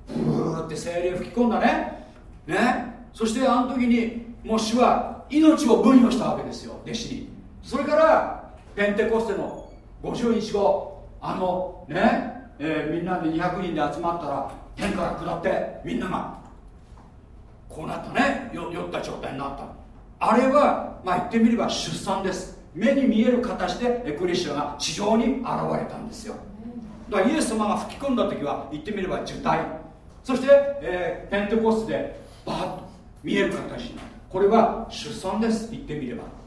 ブーって精霊吹き込んだね。ね。そしてあの時にもう主は命を分与したわけですよ。弟子に。それからペンテコステの50日後あのね、えー、みんなで200人で集まったら天から下ってみんながこうなったね酔った状態になった。あれはまあ言ってみれば出産です。目に見える形でエクレシアが地上に現れたんですよ。だからイエス様が吹き込んだ時は言ってみれば受胎。そして、えー、ペンテコステでバーッと見える形になるこれは出産です。言ってみれば。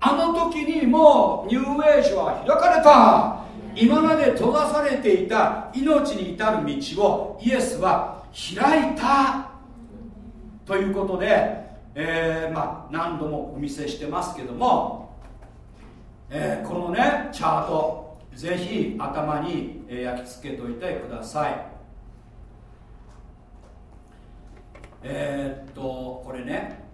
あの時にもうニューエイジは開かれた。今まで閉ざされていた命に至る道をイエスは開いた。ということで、えー、まあ、何度もお見せしてますけども、えー、このねチャートぜひ頭に焼き付けておいてください。えー、っとこれね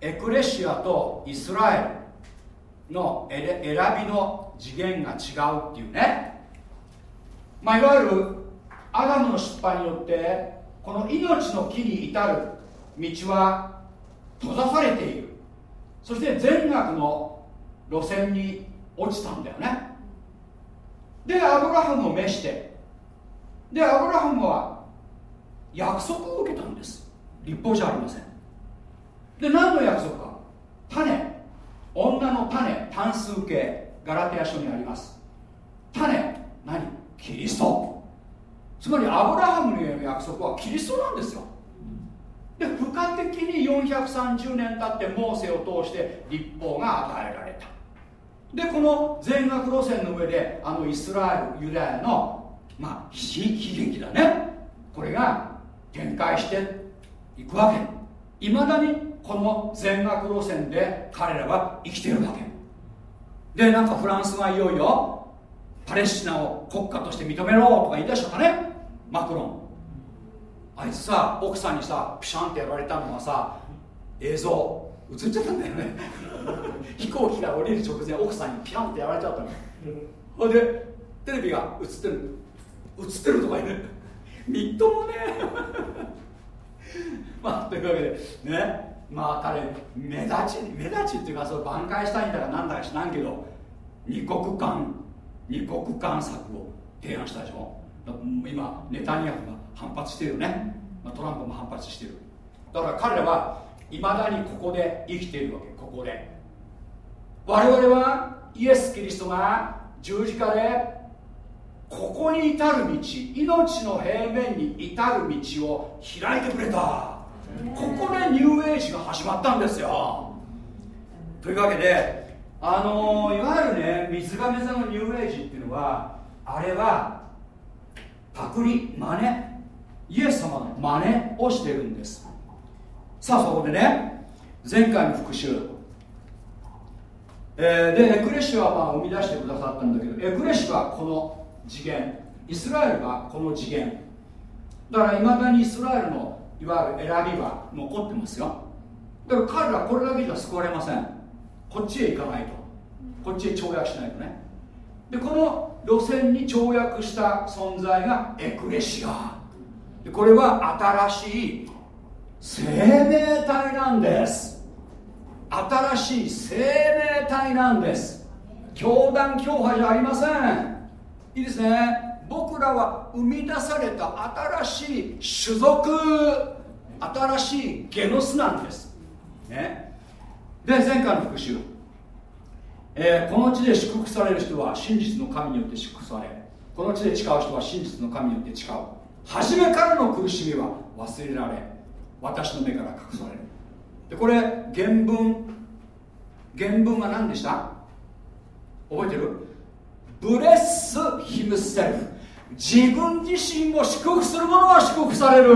エクレシアとイスラエルの選びの次元が違うっていうね、まあ、いわゆるアダムの失敗によってこの命の木に至る道は閉ざされている。そして善悪の路線に落ちたんだよね。でアブラハムを召してでアブラハムは約束を受けたんです。立法じゃありません。で何の約束か？種。女の種単数形。ガラテヤ書にあります。種。何？キリスト。つまりアブラハムの約束はキリストなんですよ。で付加的に430年経ってモーセを通して立法が与えられた。でこの全額路線の上であのイスラエルユダヤのまあ悲劇だね。これが展開していくわけ。いまだにこの全額路線で彼らは生きてるわけ。でなんかフランスがいよいよパレスチナを国家として認めろとか言い出したかね。マクロン。あいつさ奥さんにさピシャンってやられたのがさ映像映っちゃったんだよね。飛行機が降りる直前奥さんにピャンってやられちゃったの。ほん。でテレビが映ってる。映ってるとか言う。みっともね まあというわけでねまあ彼目立ち目立ちっていうかそう挽回したいんだかなんだか知らんけど二国間二国間策を提案したでしょ。今ネタニヤフが反発してるよね、ま、トランプも反発してる。だから彼らはいまだにここで生きているわけ。ここで。我々はイエス・キリストが十字架でここに至る道命の平面に至る道を開いてくれた。ここでニューエイジが始まったんですよ。というわけであの、いわゆるね水亀座のニューエイジっていうのはあれはパクリ真似イエス様の真似をしてるんです。さあそこでね前回の復習えー、でエクレシアはま生み出してくださったんだけどエクレシアはこの次元。イスラエルはこの次元。だからいまだにイスラエルのいわゆる選びは残ってますよ。だから彼らこれだけじゃ救われません。こっちへ行かないと。こっちへ跳躍しないとね。でこの路線に跳躍した存在がエクレシア。でこれは新しい生命体なんです。新しい生命体なんです。教団教派じゃありません。いいですね。僕らは生み出された新しい種族。新しいゲノスなんです、ね、で前回の復習、えー、この地で祝福される人は真実の神によって祝福されこの地で誓う人は真実の神によって誓う。初めからの苦しみは忘れられ私の目から隠される。でこれ原文。原文は何でした？覚えてる？ブレス・ヒムセルフ。自分自身を祝福する者は祝福される。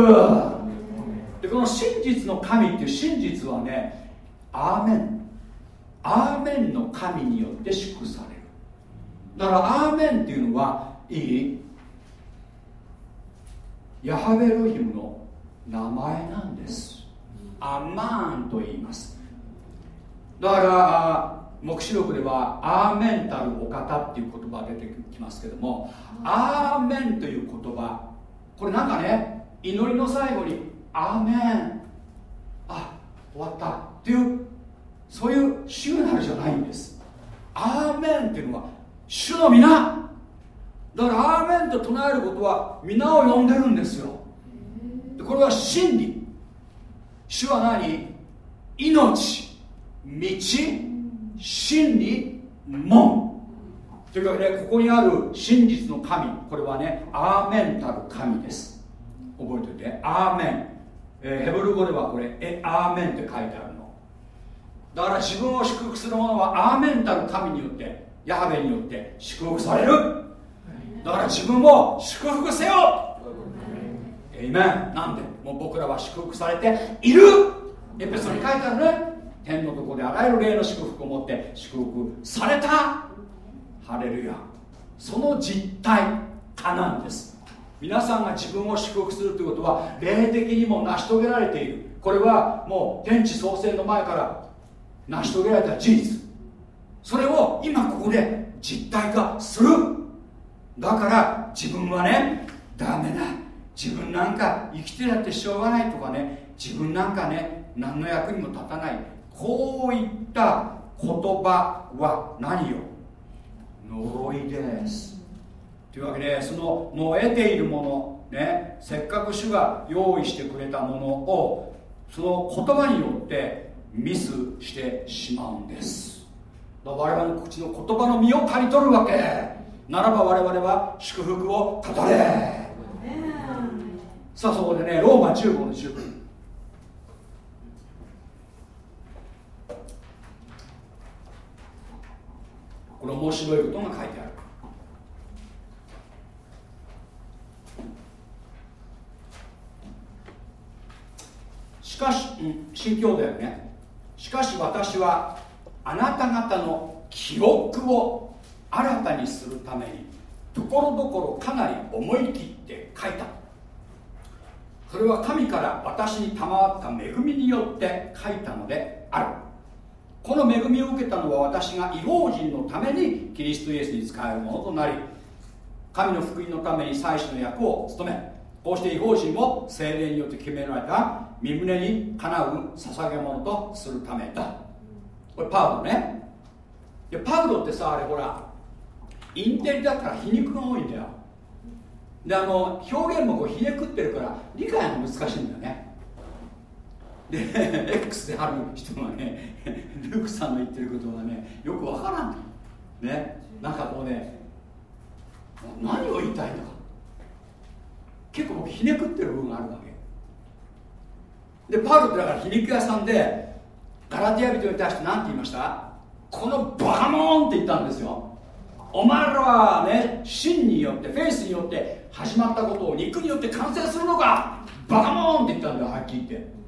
でこの真実の神っていう真実はねアーメン。アーメンの神によって祝福される。だからアーメンっていうのはいい。ヤハベロヒムの名前なんです。アマーンと言います。だから黙示録ではアーメンたるお方っていう言葉が出てきますけどもアーメンという言葉これなんかね祈りの最後にアーメン。あ終わった。っていうそういうシグナルじゃないんです。アーメンっていうのは主の皆。だからアーメンと唱えることは皆を呼んでるんですよ。これは真理。主は何？命。道。真理。門。というわけでここにある真実の神これはねアーメンたる神です。覚えておいてアーメン、えー、ヘブル語ではこれえアーメンって書いてあるの。だから自分を祝福する者はアーメンたる神によってヤハベによって祝福される。だから自分を祝福せよ。エイメン。なんで？もう僕らは祝福されている。エペソに書いてあるね。天のとこであらゆる霊の祝福を持って祝福された。ハレルヤ。その実態かなんです。皆さんが自分を祝福するということは霊的にも成し遂げられている。これはもう天地創生の前から成し遂げられた事実。それを今ここで実体化する。だから自分はねダメだ。自分なんか生きてやってしょうがないとかね。自分なんかね何の役にも立たない。こういった言葉は何よ。呪いです。というわけでそのもう得ているものねせっかく主が用意してくれたものをその言葉によってミスしてしまうんです。我々の口の言葉の実を刈り取るわけ。ならば我々は祝福を語れさあそこでねローマ15の19これ面白いことが書いてある。しかし、うん、新教だよね。しかし私はあなた方の記憶を新たにするためにところどころかなり思い切って書いた。それは神から私に賜った恵みによって書いたのである。この恵みを受けたのは私が違法人のためにキリストイエスに使えるものとなり神の福音のために祭司の役を務めこうして違法人も精霊によって決められた身胸にかなう捧げ物とするためだ。これパウロね。でパウロってさあれほらインテリだから皮肉が多いんだよ。であの表現もこうひねくってるから理解が難しいんだよね。で X である人がねルークさんの言ってることがねよくわからんね。なんかこうね何を言いたいのか。結構僕ひねくってる部分があるわけ。でパウロってだから皮肉屋さんでガラティア人に対して何て言いました？このバカモンって言ったんですよ。お前らはね真によってフェイスによって始まったことを肉によって完成するのか。バカモンって言ったんだよはっきり言って。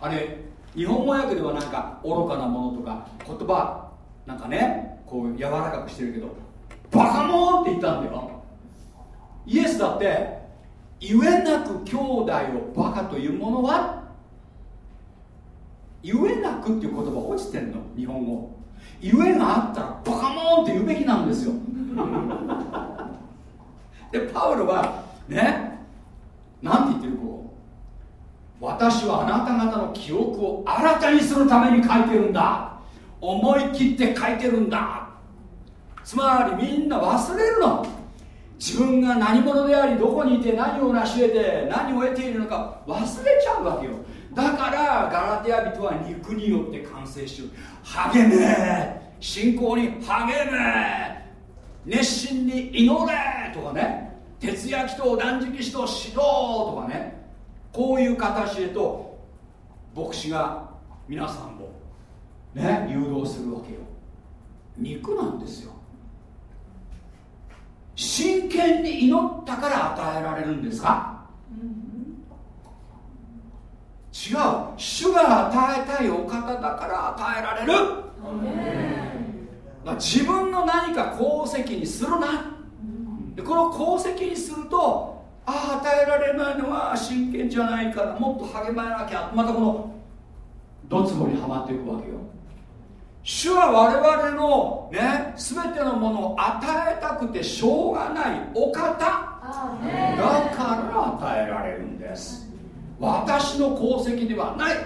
あれ日本語訳ではなんか愚かなものとか言葉なんかねこう柔らかくしてるけどバカモンって言ったんだよ。イエスだって言えなく兄弟をバカというものは言えなくっていう言葉落ちてんの日本語。言えがあったらバカモンって言うべきなんですよ。でパウロはねなんて言ってるこう？私はあなた方の記憶を新たにするために書いてるんだ。思い切って書いてるんだ。つまりみんな忘れるの。自分が何者でありどこにいて何を成し得て何を得ているのか忘れちゃうわけよ。だからガラテヤ人は肉によって完成し励め。信仰に励め。熱心に祈れとかね。徹夜祈祷断食祈祷指導とかね。こういう形でと牧師が皆さんをね誘導するわけよ。肉なんですよ。真剣に祈ったから与えられるんですか、違う。主が与えたいお方だから与えられる、自分の何か功績にするな、でこの功績にするとああ与えられないのは真剣じゃないからもっと励まなきゃまたこのドツボにはまっていくわけよ。主は我々のね全てのものを与えたくてしょうがないお方。だから与えられるんです。私の功績ではない。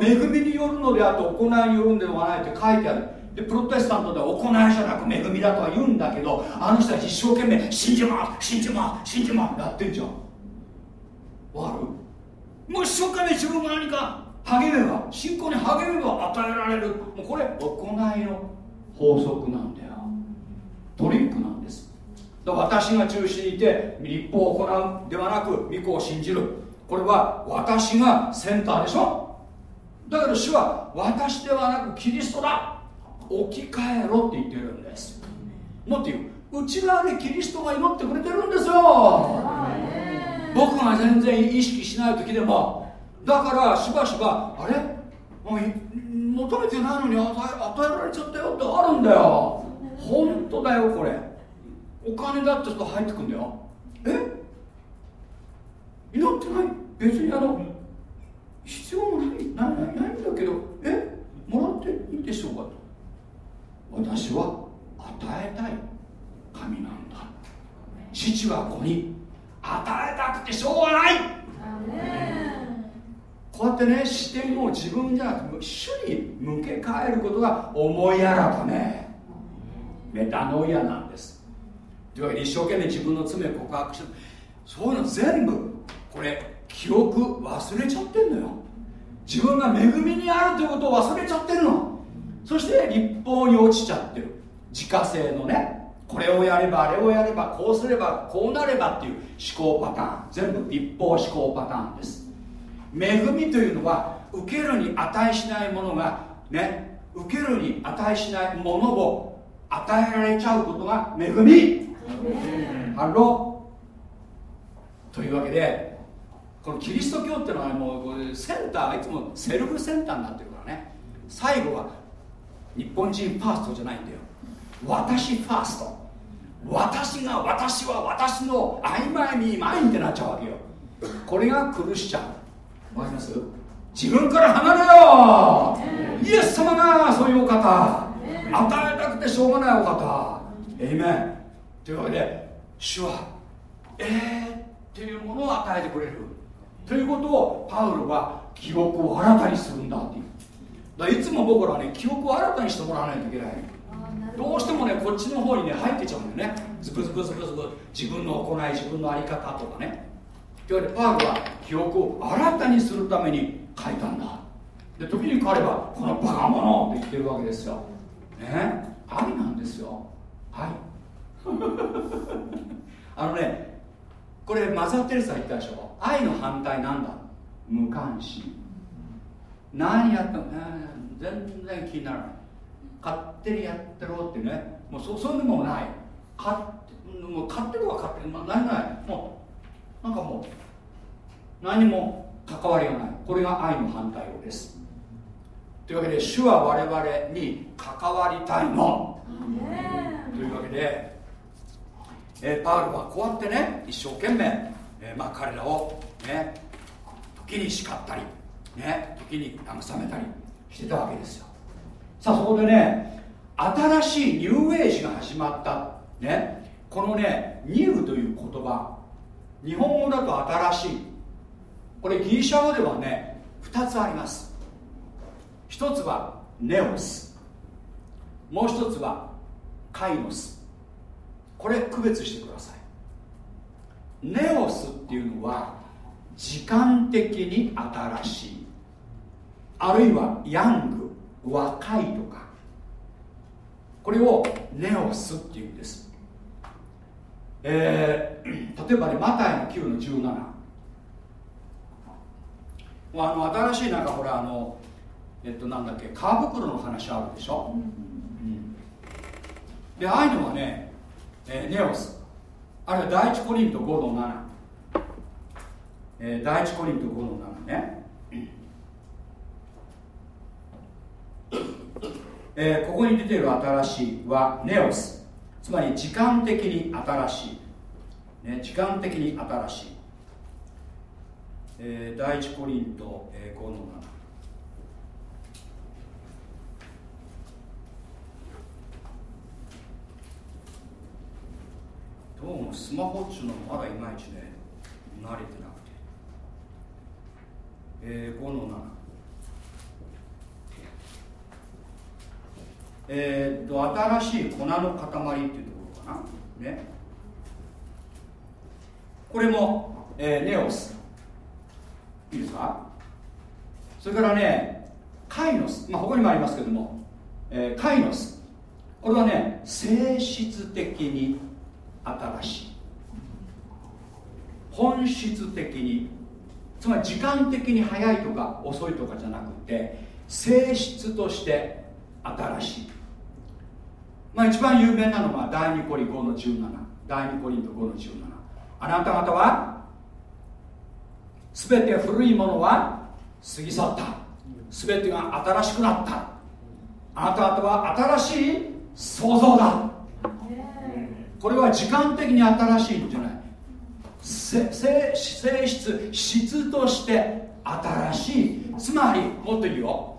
恵みによるのであって行いによるんではないって書いてあるでプロテスタントでは行いじゃなく恵みだとは言うんだけどあの人たち一生懸命信じます信じます信じますやってんじゃん。わかるもう一生懸命自分が何か励めば信仰に励めば与えられる。もうこれ行いの法則なんだよ。トリックなんです。だから私が中心にいて立法を行うではなく御子を信じる。これは私がセンターでしょ。だけど主は私ではなくキリストだ。置き換えろって言ってるんです。もっと言う。内側でキリストが祈ってくれてるんですよ。僕が全然意識しない時でもだからしばしばあれ？もう求めてないのに与え与えられちゃったよってあるんだよ。本当だよこれ。お金だってと入ってくんだよ。え？祈ってない？別にあの必要もないないないんだけど。え？もらっていいでしょうかと私は与えたい神なんだ。父は子に与えたくてしょうがない。こうやってね視点を自分じゃなく主に向け替えることが思い改め。メタノイアなんです。というわけで一生懸命自分の罪を告白してそういうの全部これ記憶忘れちゃってんのよ。自分が恵みにあるということを忘れちゃってるのそして律法に落ちちゃってる。自家製のね。これをやればあれをやればこうすればこうなればっていう思考パターン。全部律法思考パターンです。恵みというのは受けるに値しないものがね。受けるに値しないものを与えられちゃうことが恵み。 Hello。というわけでこのキリスト教っていうのはもうセンターがいつも self-center になってるからね。最後は日本人ファーストじゃないんだよ。私ファースト。私が私は私の曖昧にマインってなっちゃうわけよ。これがクルシチャン。わかります？自分から離れよイエス様がそういうお方。与えたくてしょうがないお方。エイメンというわけで主はえーっていうものを与えてくれる。ということをパウロは記憶を新たにするんだっていう。だいつも僕らね記憶を新たにしてもらわないといけないど。うしてもねこっちの方にね入ってちゃうんだよね。ズブズブズブズブ自分の行い自分の在り方とかね。というわけでパウロは記憶を新たにするために書いたんだ。で時に彼はこのバカ者って言ってるわけですよ。ね？愛なんですよ。愛 あのねこれマザー・テレサ言ったでしょ。愛の反対なんだ。無関心何やっても、全然気にならない。勝手にやってろってね。もうそそういうのもない。勝手もう勝手とは勝手に、まあ、何もない？もうなんかもう何も関わりがない。これが愛の反対語です。というわけで主は我々に関わりたいの。というわけで、えー、パウロはこうやってね一生懸命、えー、まあ、彼らをね時に叱ったりね時に慰めたりしてたわけですよ。さあそこでね新しいニューエイジが始まった。ねこのねニューという言葉。日本語だと新しい。これギリシャ語ではね2つあります。1つはネオス。もう1つはカイノス。これ区別してください。ネオスっていうのは時間的に新しい。あるいはヤング若いとか。これをネオスっていうんです、えー、例えばねマタイの9の17あの新しいなんかほらあのえっとなんだっけ皮袋の話あるでしょ、うん、でああいうのはね、えー、ネオス。あるいは第一コリント5の7、えー、第一コリント5の7ねえー、ここに出ている新しいはネオス。つまり時間的に新しい、ね、時間的に新しい、えー、第一コリント、えー、5の7どうもスマホっちゅうのまだいまいちね慣れてなくて、えー、5の7えー、っと新しい粉の塊っていうところかな。ね。これも、えー、ネオス。いいですか？それからねカイノス、まあ、他にもありますけども、えー、カイノス。これはね性質的に新しい。本質的に。つまり時間的に早いとか遅いとかじゃなくて性質として新しい。まあ一番有名なのは第2コリン5の17第2コリント5の17あなた方は全て古いものは過ぎ去った。全てが新しくなった。あなた方は新しい創造だ。これは時間的に新しいんじゃない。性質質として新しい。つまりもっと言うよ。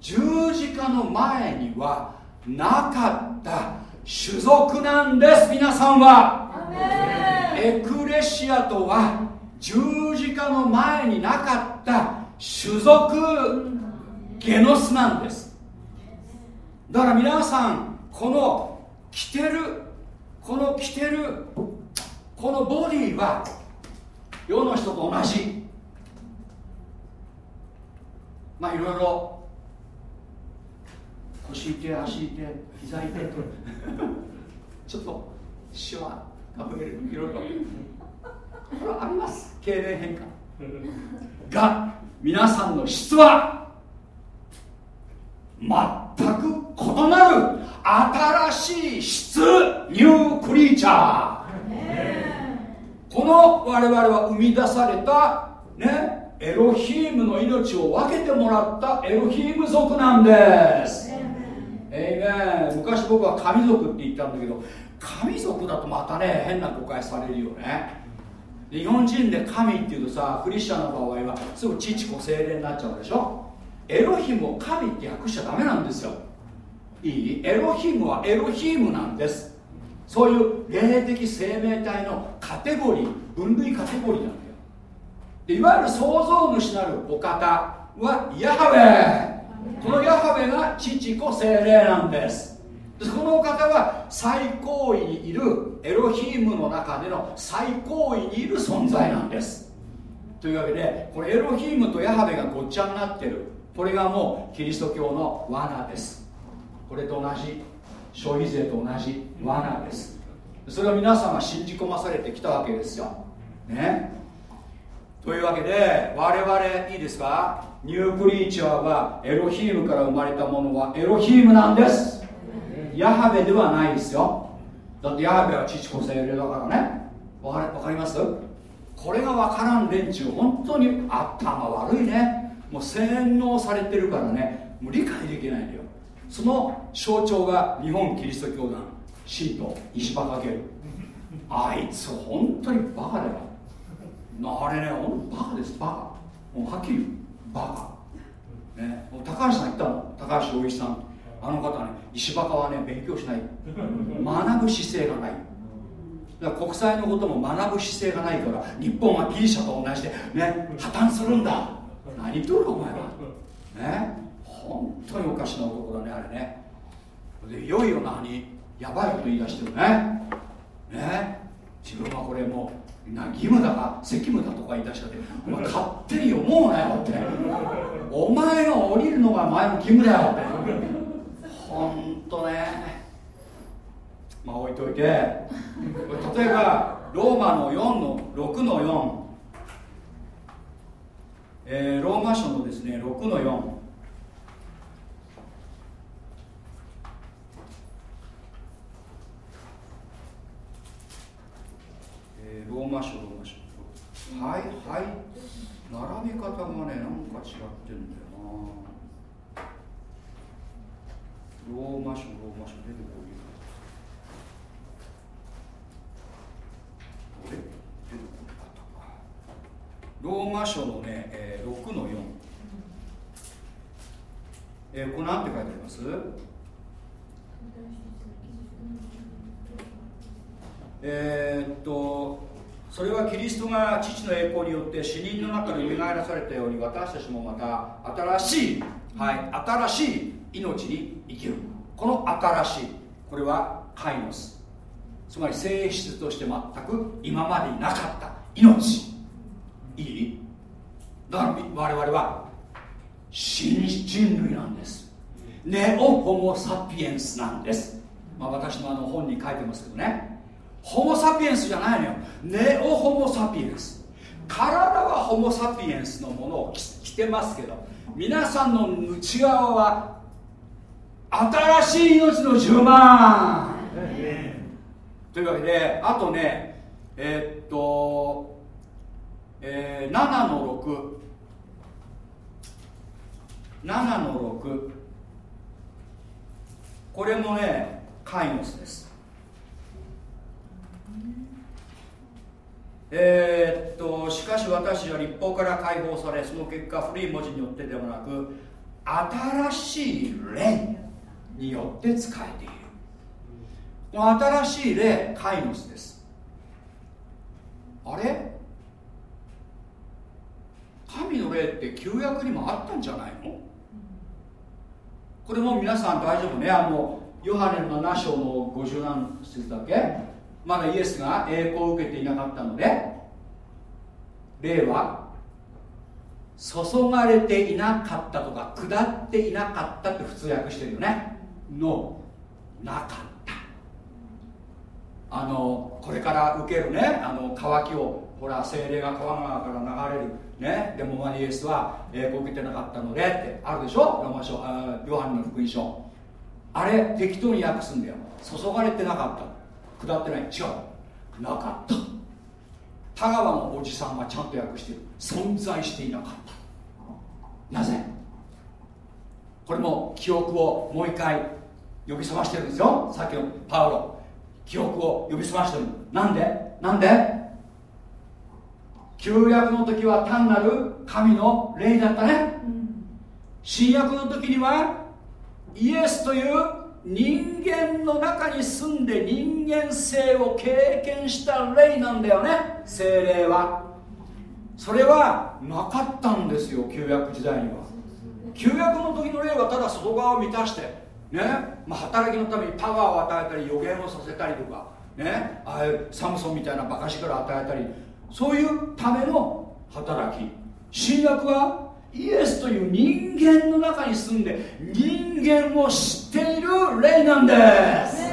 十字架の前にはなかった種族なんです。皆さんは。エクレシアとは十字架の前になかった種族ゲノスなんです。だから皆さんこの着てるこの着てるこのボディは世の人と同じ。まあいろいろ腰痛い足痛い膝痛いと。ちょっとシワが増えるいろいろ。これはあります。経年変化。が皆さんの質は全く異なる新しい質ニュークリーチャー。この我々は生み出されたねエロヒームの命を分けてもらったエロヒーム族なんですえいめ昔僕は神族って言ったんだけど神族だとまたね変な誤解されるよね。日本人で神っていうとさクリスチャンの場合はすぐ父子精霊になっちゃうでしょ。エロヒムを神って訳しちゃダメなんですよ。いい？エロヒムはエロヒムなんです。そういう霊的生命体のカテゴリー分類カテゴリーなんだよ。でいわゆる創造主なるお方はヤハウェこのヤハウェが父子精霊なんです。でこの方は最高位にいるエロヒームの中での最高位にいる存在なんです。というわけでこれエロヒームとヤハウェがごっちゃになってる。これがもうキリスト教の罠です。これと同じ消費税と同じ罠です。それを皆さんは信じ込まされてきたわけですよ。ね。というわけで我々いいですか？ニュークリーチャーはエロヒームから生まれたものはエロヒームなんです。ヤハベではないですよ。だってヤハベは父子精霊だからね。わかかります？これが分からん連中本当に頭悪いね。もう洗脳されてるからね。もう理解できないんだよ。その象徴が日本キリスト教団シート石破かける。あいつ本当にバカだよ。あれね本当バカです。バカ。もうはっきり言う。バカ。ね。高橋さん言ったの。高橋大一さん。あの方ね石破はね勉強しない。学ぶ姿勢がない。だから国際のことも学ぶ姿勢がないから日本はギリシャと同じでね破綻するんだ。何言っとるかお前は。ね。本当におかしな男だねあれね。でいよいよ何？やばいこと言い出してるね。ね。自分はこれもうな義務だか責務だとか言い出しちゃってお前勝手に思うなよって。お前が降りるのが前の義務だよって。本当ね。まあ置いといて。例えばローマの4の6の4えー、ローマ書のですね6の4ローマ書ローマ書。はいはい。並び方がねなんか違ってんだよな。ローマ書ローマ書出てこいよ出てこローマ書のね、えー、6の4えー、これ何て書いてあります？えー、っとそれはキリストが父の栄光によって死人の中に蘇らされたように私たちもまた新しい、はい、新しい命に生きる。この新しいこれはカイノス。つまり性質として全く今までになかった。命。いい？だから我々は新人類なんです。ネオホモ・サピエンスなんです、まあ、私のあの本に書いてますけどね。ホモ・サピエンスじゃないのよ。ネオホモ・サピエンス。体はホモ・サピエンスのものを着てますけど皆さんの内側は新しい命の10万というわけであとねえー、っと、えー、7の67の6これもねカイノスです。えー、っとしかし私は立法から解放されその結果古い文字によってではなく新しい霊によって使えている。この新しい霊カイノスです。あれ？神の霊って旧約にもあったんじゃないの？これも皆さん大丈夫ね。あのヨハネの7章の50何節だけ？まだイエスが栄光を受けていなかったので霊は注がれていなかったとか下っていなかったって普通訳してるよね。のなかった。あのこれから受けるねあの渇きをほら精霊が川川から流れるね。でもマリエスは栄光を受けてなかったのでってあるでしょ？ロマ書ヨハネの福音書。あれ適当に訳すんだよ。注がれてなかった下ってない。違う。なかった。田川のおじさんはちゃんと訳してる。存在していなかった。なぜ？これも記憶をもう一回呼び覚ましてるんですよ。さっきのパウロ。記憶を呼び覚ましてる。なんで？なんで？旧約の時は単なる神の霊だったね、新約の時にはイエスという人間の中に住んで人間性を経験した霊なんだよね。精霊は。それはなかったんですよ旧約時代には。旧約の時の霊はただ外側を満たしてね、まあ、働きのためにパワーを与えたり予言をさせたりとかね。ああサムソンみたいなバカ力を与えたり。そういうための働き。新約はイエスという人間の中に住んで人間を知っている霊なんです。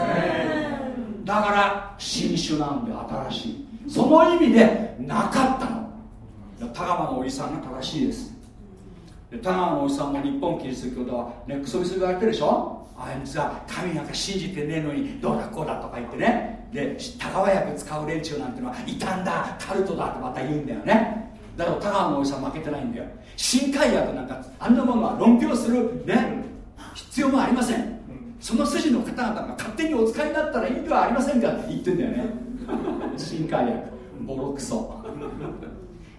だから新種なんで新しい。その意味でなかったの。田川のおじさんが正しいです。で田川のおじさんも日本キリスト教ではねクソビス言われてるでしょ？あいつは神なんか信じてねえのにどうだこうだとか言ってね。で田川役使う連中なんてのはいたんだカルトだってまた言うんだよね。だから田川のおじさん負けてないんだよ新海薬なんかあんなものは論評するね必要もありません。その筋の方々が勝手にお使いになったらいいではありませんかって言ってんだよね。新海薬ボロクソ。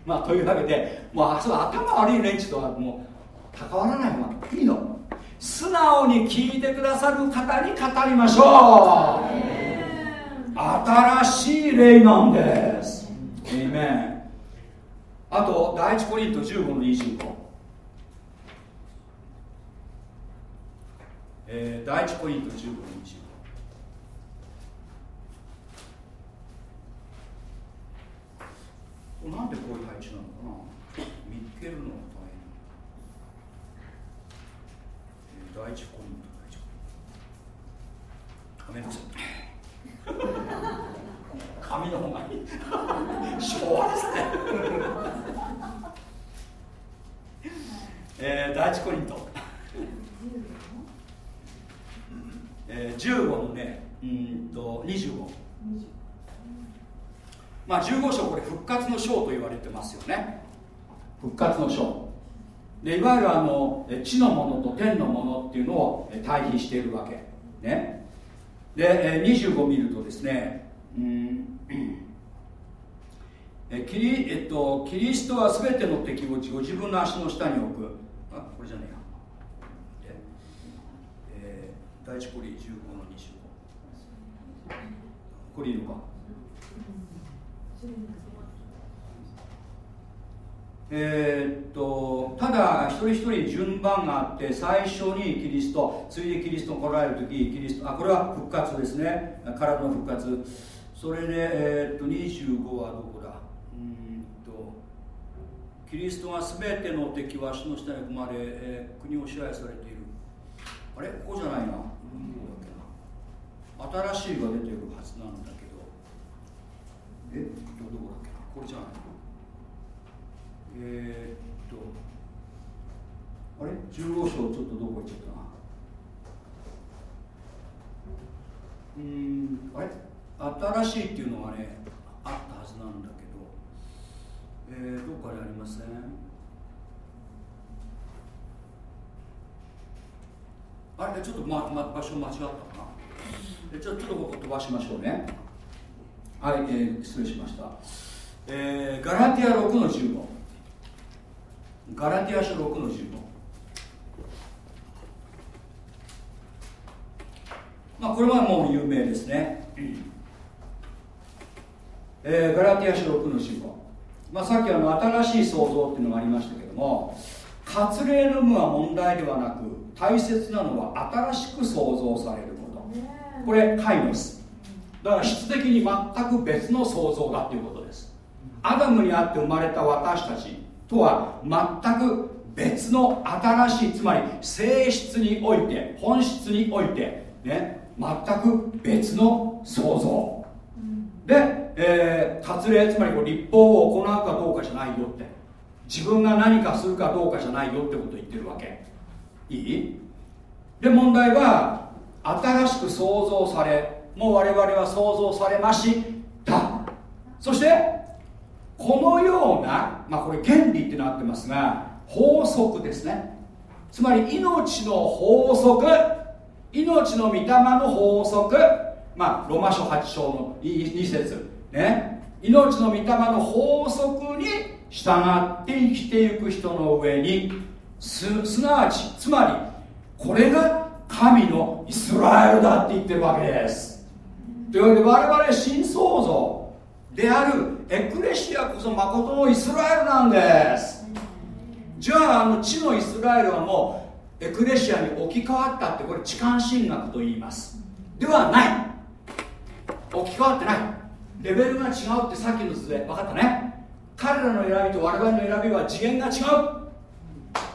まあというわけでもうあそう頭悪い連中とはもう関わらないのはいいの。素直に聞いてくださる方に語りましょう。新しい霊なんです。エイメンあと第一コリント15の25、えー、第一コリント15の25なんでこういう配置なのかな？見つけるのが大変、えー、第一コリント。ごめんなさい。紙の方がいい。昭和ですね。えー、第一コリント、えー、15のねうんと25まあ15章これ復活の章と言われてますよね。復活の章。でいわゆるあの地のものと天のものっていうのを対比しているわけ。ね。で25見るとですねうん えキリえっと、キリストは全ての敵を自分の足の下に置く。あこれじゃねえや。えー、第一コリ15の25これいいのか。え、っとただ一人一人順番があって最初にキリストついでキリストが来られる時キリストあこれは復活ですね。体の復活。それで、えー、っと25はどこだ？うんとキリストが全ての敵は足の下に組まれ、えー、国を支配されている。あれ？ここじゃないな、うん、どだっけな？新しいが出てるはずなんだけど。え？っとどこだっけな？これじゃないえー、っとあれ？15章ちょっとどこ行っちゃったな？うんあれ？新しいっていうのがねあったはずなんだけど。えー、どっかにありません、あれちょっと、まま、場所間違ったかな？ちょちょっとここ飛ばしましょうね。はい、えー、失礼しました、えー、ガラティア6の15ガラティア書6の15まあこれはもう有名ですね、えー、ガラティア書6の15、まあ、さっきあの新しい創造っていうのがありましたけども割礼の無は問題ではなく大切なのは新しく創造されること。これカイノス。だから質的に全く別の創造だっていうことです。アダムにあって生まれた私たちとは全く別の新しいつまり性質において本質においてね全く別の創造、うん、で、えー、割礼つまりこう立法を行うかどうかじゃないよって。自分が何かするかどうかじゃないよってことを言ってるわけ。いい？で問題は新しく創造されもう我々は創造されました。そしてこのような、まあ、これ原理ってなってますが法則ですね。つまり命の法則命の御霊の法則。まあロマ書8章の2節。ね命の御霊の法則に従って生きていく人の上にすすなわちつまりこれが神のイスラエルだって言ってるわけです。というわけで我々新創造であるエクレシアこそ誠のイスラエルなんです。じゃああの地のイスラエルはもうエクレシアに置き換わったってこれ痴漢神学と言います。ではない。置き換わってない。レベルが違うってさっきの図で分かったね。彼らの選びと我々の選びは次元が違う。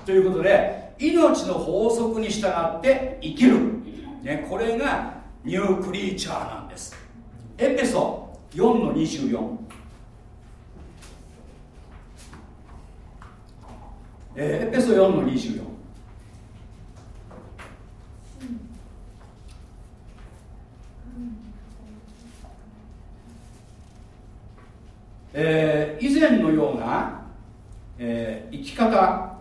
ということで命の法則に従って生きる、ね、これがニュークリーチャーなんです。エペソ4の24えー、エペソ4の24えー、以前のような、えー、生き方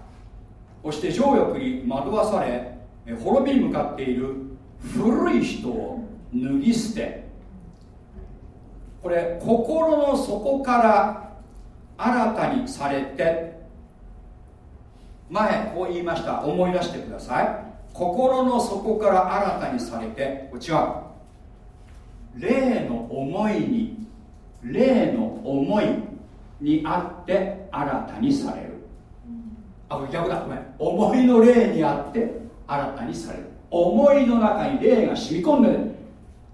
をして情欲に惑わされ、滅びに向かっている古い人を脱ぎ捨て。これ心の底から新たにされて前こう言いました思い出してください。心の底から新たにされてこれ違う。霊の思いに霊の思いにあって新たにされる。あこれ逆だ。ごめん。思いの霊にあって新たにされる。思いの中に霊が染み込んで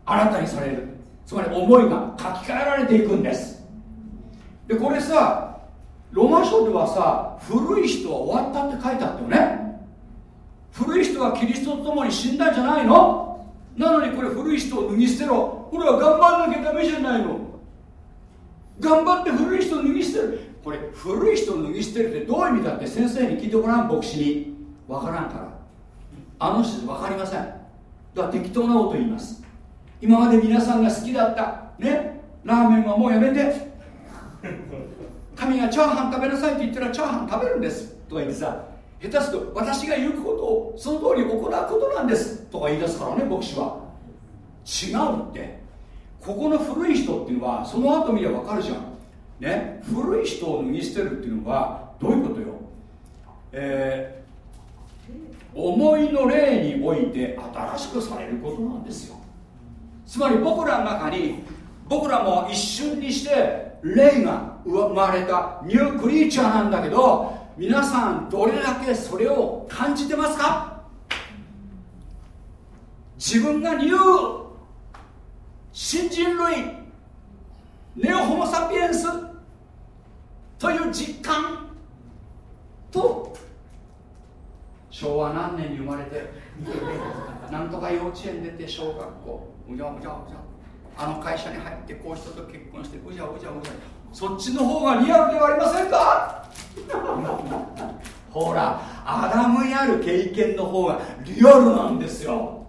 新たにされる。つまり思いが書き換えられていくんです。でこれさロマ書ではさ古い人は終わったって書いてあったよね。古い人はキリストと共に死んだんじゃないの？なのにこれ古い人を脱ぎ捨てろ。これは頑張んなきゃダメじゃないの頑張って古い人を脱ぎ捨てる。これ古い人脱ぎ捨てるってどういう意味だって先生に聞いてごらん牧師に。分からんから。あの人分かりません。だから適当なこと言います。今まで皆さんが好きだったねラーメンはもうやめて。神がチャーハン食べなさいって言ったらチャーハン食べるんです。とか言ってさ下手すると私が言うことをその通り行うことなんです。とか言い出すからね牧師は。違うって。ここの古い人っていうのはその後見れば分かるじゃん。ね？古い人を脱ぎ捨てるっていうのはどういうことよ？えー、思いの霊において新しくされることなんですよ。つまり僕らの中に僕らも一瞬にして霊が生まれたニュークリーチャーなんだけど皆さんどれだけそれを感じてますか？自分がニュー新人類ネオホモ・サピエンスという実感と昭和何年に生まれてなんとか幼稚園出て小学校うじゃうじゃうじゃあの会社に入ってこう人と結婚してうじゃうじゃうじゃそっちの方がリアルではありませんか？ほらアダムにある経験の方がリアルなんですよ。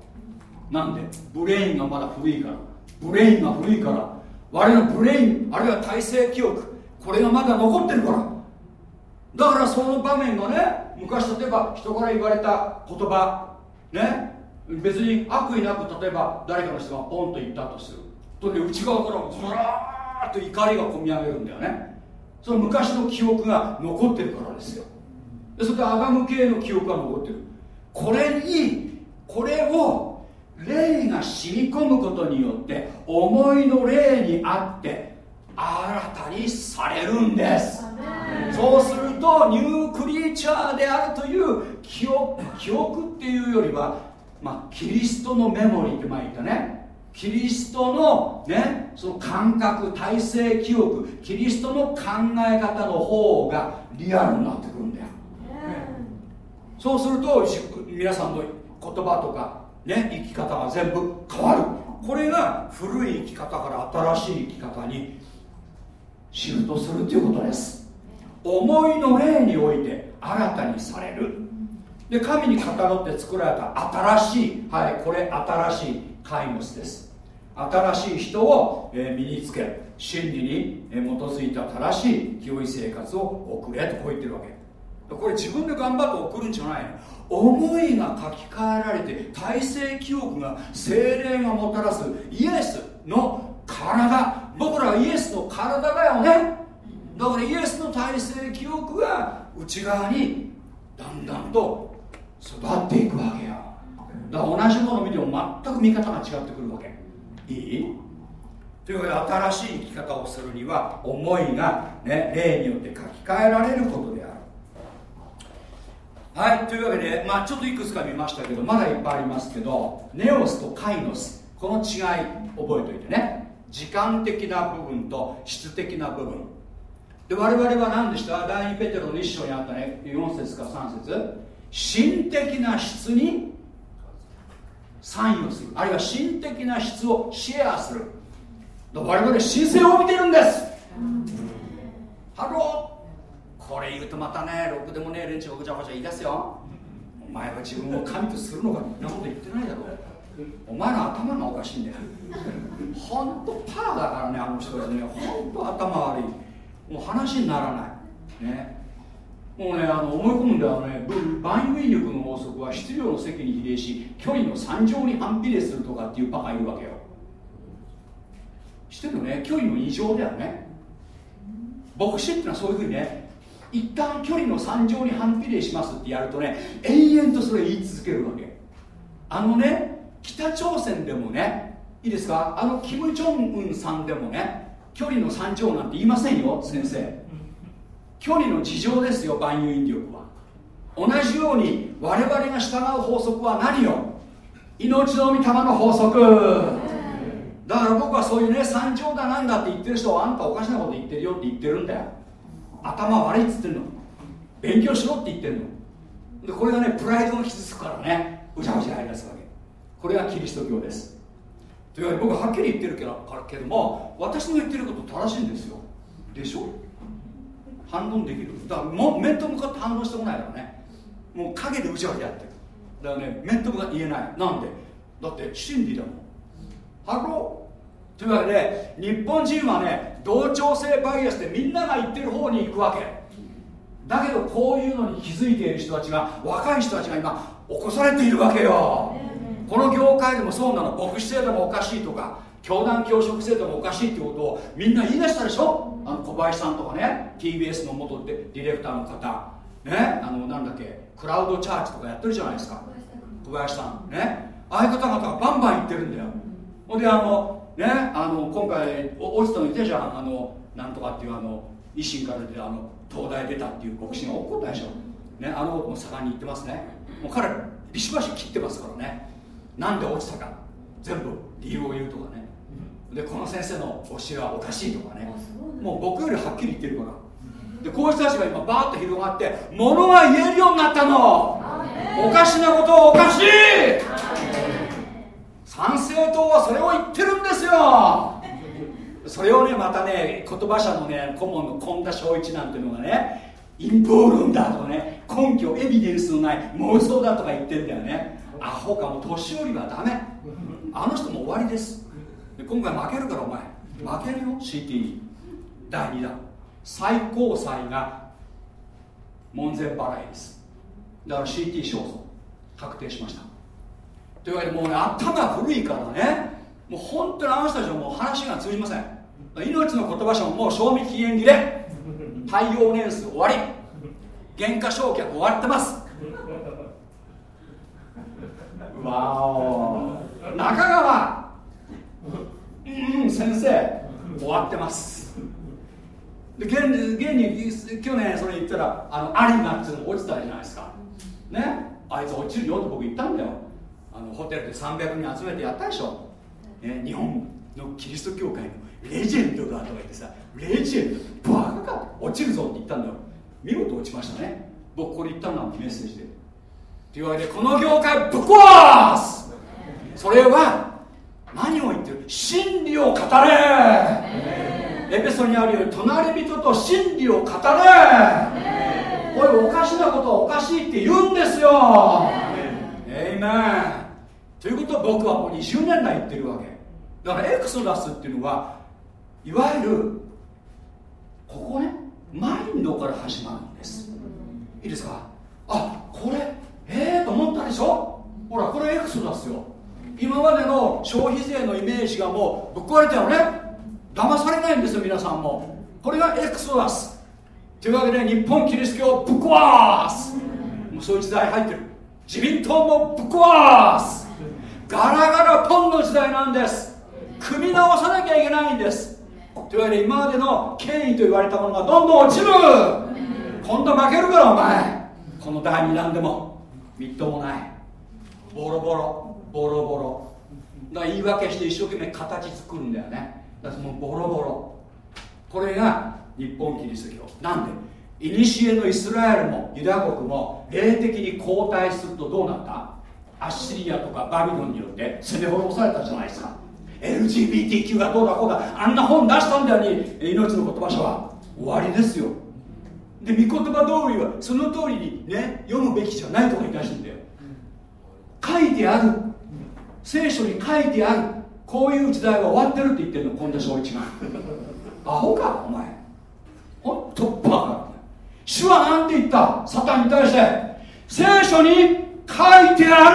なんでブレインがまだ古いから。Brain が古いから我々のブレインあるいは体制記憶これがまだ残ってるから。だからその場面がね昔例えば人から言われた言葉ね別に悪意なく例えば誰かの人がポンと言ったとする。とね内側からずらーっと怒りがこみ上げるんだよね。その昔の記憶が残ってるからですよ。でそれでアダム系の記憶が残ってる。これにこれを霊が染み込むことによって思いの霊にあって新たにされるんです。そうするとニュークリーチャーであるという記憶記憶っていうよりは、まあ、キリストのメモリーって前言ったね。キリストのねその感覚体制記憶キリストの考え方の方がリアルになってくるんだよ、そうすると皆さんの言葉とかね生き方が全部変わる。これが古い生き方から新しい生き方にシフトするということです。思いの霊において新たにされる。で神にかたどって作られた新しいはいこれ新しいカイモスです。新しい人を、身につけ真理に基づいた正しい清い生活を送れとこう言ってるわけ。これ自分で頑張って送るんじゃないの。思いが書き換えられて体制記憶が精霊がもたらすイエスの体。僕らはイエスの体だよねだからイエスの体制記憶が内側にだんだんと育っていくわけよ。だから同じものを見ても全く見方が違ってくるわけ。いい？というわけで新しい生き方をするには思いが、ね、霊によって書き換えられることである。はいというわけで、まあ、ちょっといくつか見ましたけどまだいっぱいありますけどネオスとカイノスこの違い覚えておいてね。時間的な部分と質的な部分。で我々は何でした？第2ペテロの一章にあったね。4節か3節。心的な質に参与する。あるいは心的な質をシェアする。我々神聖を見てるんです。ハローこれ言うとまたねろくでもねえ連中がごちゃごちゃ言い出すよ。お前は自分を神とするのかそんなこと言ってないだろお前の頭がおかしいんだよ。ほんとパーだからねあの人たちね。ほんと頭悪い。もう話にならない。ね。もうねあの思い込むんだよね。万有引力の法則は質量の積に比例し距離の3乗に反比例するとかっていうバカいるわけよ。知ってるのね？距離の2乗だよね。牧師っていうのはそういうふうにね一旦距離の3乗に反比例しますってやるとね延々とそれ言い続けるわけ。あのね北朝鮮でもねいいですか？あのキム・ジョンウンさんでもね距離の3乗なんて言いませんよ先生。距離の事情ですよ万有引力は。同じように我々が従う法則は何よ？命の御霊の法則。だから僕はそういうね三乗だなんだって言ってる人はあんたおかしなこと言ってるよって言ってるんだよ。頭悪いっつってんの。勉強しろって言ってんの。でこれがねプライドが傷つくからね。うじゃうじゃやりだすわけ。これがキリスト教です。というわけで僕はっきり言ってるけどけども私の言ってること正しいんですよ。でしょ？反論できる。だからも面と向かって反論してこないからね。もう陰でうじゃうじゃやってる。だからね面と向かって言えない。なんで？だって真理だもん。ハローというわけで日本人はね同調性バイアスでみんなが言ってる方に行くわけ。だけどこういうのに気づいている人たちが若い人たちが今起こされているわけよ。この業界でもそうなの。牧師制度もおかしいとか教団教職制度もおかしいってことをみんな言い出したでしょ？あの小林さんとかね TBS の元ディレクターの方。ね？あのなんだっけクラウドチャーチとかやってるじゃないですか。小林さん。ね？ああいう方々がバンバン言ってるんだよ。ほんであのねあの今回落ちたのいたじゃん。あのなんとかっていうあの維新から出てあの東大出たっていう牧師が起こったでしょ、ね、あのことも盛んに言ってますね。もう彼ビシバシ切ってますからね。なんで落ちたか。全部理由を言うとかね。でこの先生の教えはおかしいとかね。もう僕よりはっきり言ってるから。でこういう人たちが今バーッと広がって物が言えるようになったの。おかしなことはおかしい参政党はそれを言ってるんですよ。それをねまたね言葉社のね顧問の本田正一なんていうのがね陰謀論だとかね根拠エビデンスのない妄想だとか言ってんだよね。アホかも年寄りはダメ。あの人も終わりです。今回負けるからお前。負けるよ CT に第2弾。最高裁が門前払いです。だから CT 勝訴確定しました。というわけでもうね頭古いからね。もう本当にあの人たちはもう話が通じません。命の言葉書ももう賞味期限切れ。対応年数終わり。原価償却終わってます。わお。中川。うん先生。終わってます。で現現に去年それ言ったらあの有馬っていうの落ちたじゃないですか。ね。あいつ落ちるよって僕言ったんだよホテルで300人集めてやったでしょ、ね、日本のキリスト教会のレジェンドだとか言ってさレジェンドバカか落ちるぞって言ったんだよ。見事落ちましたね。僕これ言ったんだもんメッセージで。というわけでこの業界ぶっ壊す。それは何を言ってる？真理を語れ。エペソにあるように隣人と真理を語れ。これおかしなことはおかしいって言うんですよ。えいめんということを僕はもう20年来言ってるわけ。だからエクソダスっていうのはいわゆるここねマインドから始まるんです。いいですか？あこれええー、と思ったでしょ？ほらこれエクソダスよ。今までの消費税のイメージがもうぶっ壊れたよね。騙されないんですよ皆さんも。これがエクソダス。というわけで日本キリスト教をぶっ壊す。もうそういう時代入ってる。自民党もぶっ壊す。ガラガラポンの時代なんです。組み直さなきゃいけないんです。というわけで今までの権威と言われたものがどんどん落ちる。今度負けるからお前。この第2弾でも。みっともない。ボロボロ。ボロボロ。だから言い訳して一生懸命形作るんだよね。だからそのボロボロ。これが日本キリスト教。なんで古のイスラエルもユダヤ国も霊的に後退するとどうなった？アッシリアとかバビロンによって攻め滅ぼされたじゃないですか。LGBTQ がどうだこうだあんな本出したんだよに命の言葉書は終わりですよ。で御言葉通りはその通りにね読むべきじゃないとか言い出してんだよ。書いてある。聖書に書いてある。こういう時代は終わってるって言ってるの本田正一が。アホかお前。ほんとバカ主は何て言った？サタンに対して聖書に書いてあ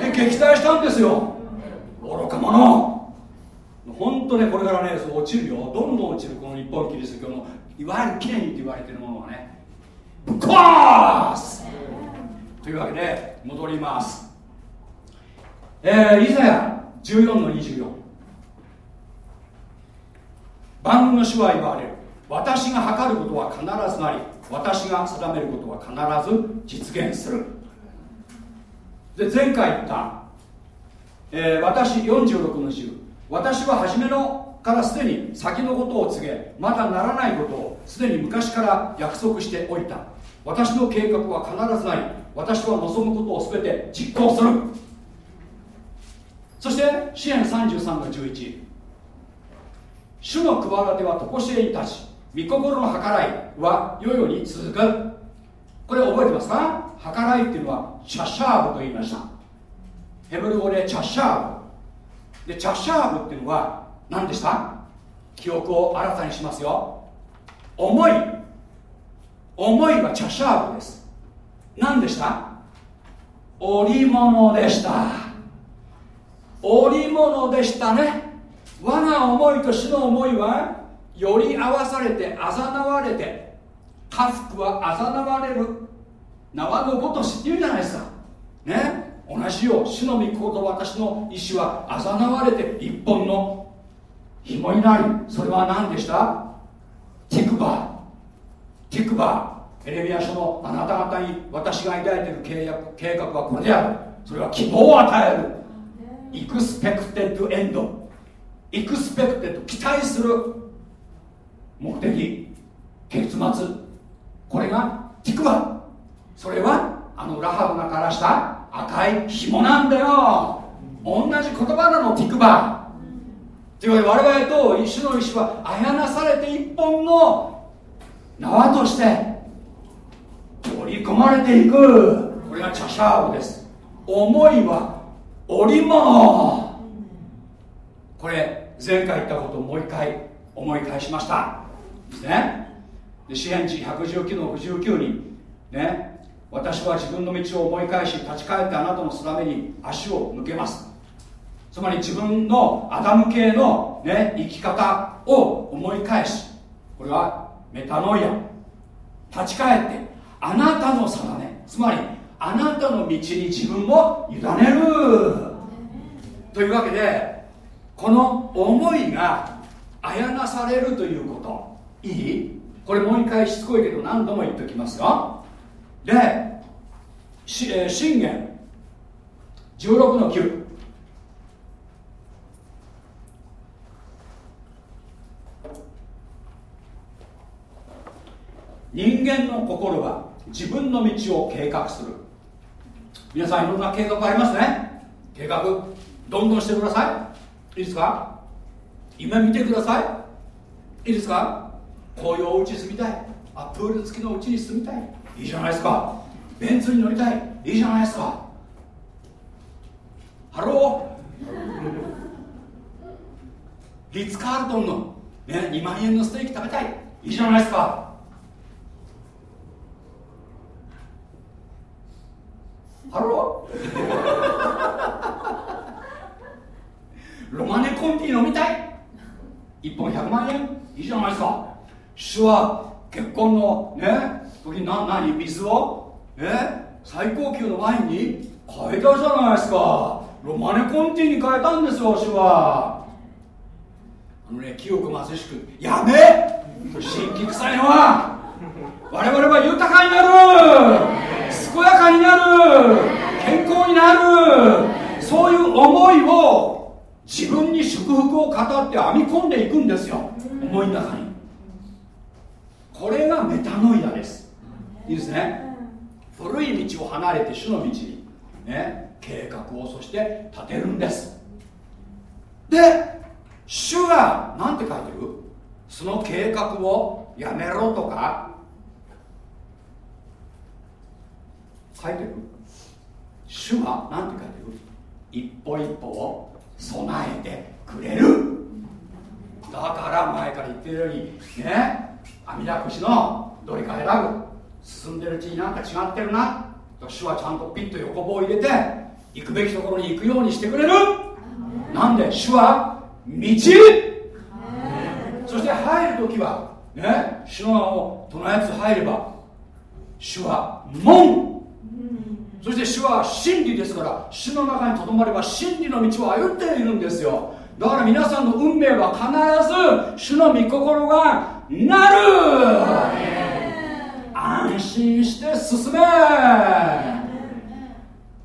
る。で撃退したんですよ。愚か者。本当ねこれからねそう落ちるよ。どんどん落ちる。この日本キリスト教のいわゆる権威と言われてるものがねぶっ壊す。というわけで戻ります。えー、イザヤ14の24番組の主は言われる。私が測ることは必ずなり私が定めることは必ず実現する。で前回言った、えー、私46の10私は初めのからすでに先のことを告げまだならないことをすでに昔から約束しておいた。私の計画は必ずなり私は望むことを全て実行する。そして支援33の11主の企ては常しえに立ち御心の計らいは世々に続く。これ覚えてますか？計らいっていうのはチャシャーブと言いました。ヘブル語でチャシャーブ。でチャシャーブっていうのは何でした？記憶を新たにしますよ。思い。思いはチャシャーブです。何でした？織物でした。織物でしたね。我が思いと主の思いはより合わされてあざなわれて家福はあざなわれる。縄のごとしっていうじゃないですか。ね？同じよう主の御心と私の意志はあざなわれて一本の紐になりそれは何でした？תקווה。תקווה。エレミヤ書のあなた方に私が抱いている契約計画はこれである。それは希望を与える。 expected end expected 期待する目的結末これが תקווה それはあのラハブが垂らした赤い紐なんだよ。同じ言葉なの תקווהというわけで我々と一種の石はあやなされて一本の縄として取り込まれていく。これがチャシャーブです。思いは織物。これ前回言ったことをもう一回思い返しました。ね。で詩篇地119の69にね。私は自分の道を思い返し立ち返ってあなたの定めに足を向けます。つまり自分のアダム系の、ね、生き方を思い返しこれはメタノイア。立ち返ってあなたの定め。つまりあなたの道に自分を委ねる。というわけでこの思いがあやなされるということ。いい？これもう一回しつこいけど何度も言っておきますよで、しえー、信玄。16の9人間の心は自分の道を計画する。皆さんいろんな計画ありますね。計画どんどんしてください。いいですか？夢見てください。いいですか？紅葉お家住みたい。あプール付きのうちに住みたい。いいじゃないですか。ベンツに乗りたい。いいじゃないですか。 Hello。リッツ・カールトンの、ね、2万円のステーキ食べたい。いいじゃないですか。 Hello。ロマネコンティ飲みたい。1本100万円。いいじゃないですか。主は結婚のね時に何何水を？え最高級のワインに？変えたじゃないですか。ロマネコンティに変えたんですよ主はあのね清く貧しくやめ！神器臭いのは我々は豊かになる！健やかになる！健康になる！そういう思いを自分に祝福を語って編み込んでいくんですよ思いの中に。これがメタノイアです。いいですね。古い道を離れて主の道に、ね、計画をそして立てるんです。で主が何て書いてる？その計画をやめろとか？書いてる？主は何て書いてる？一歩一歩を備えてくれる。だから前から言ってるようにね阿弥陀しのどれか選ぶ進んでるうちになんか違ってるな。主はちゃんとピッと横棒を入れて行くべきところに行くようにしてくれる。なんで？主は道。そして入る時はね？主の名を唱えつ入れば主は門。そして主は真理ですから主の中にとどまれば真理の道を歩んでいるんですよ。だから皆さんの運命は必ず主の御心がなる。安心して進め。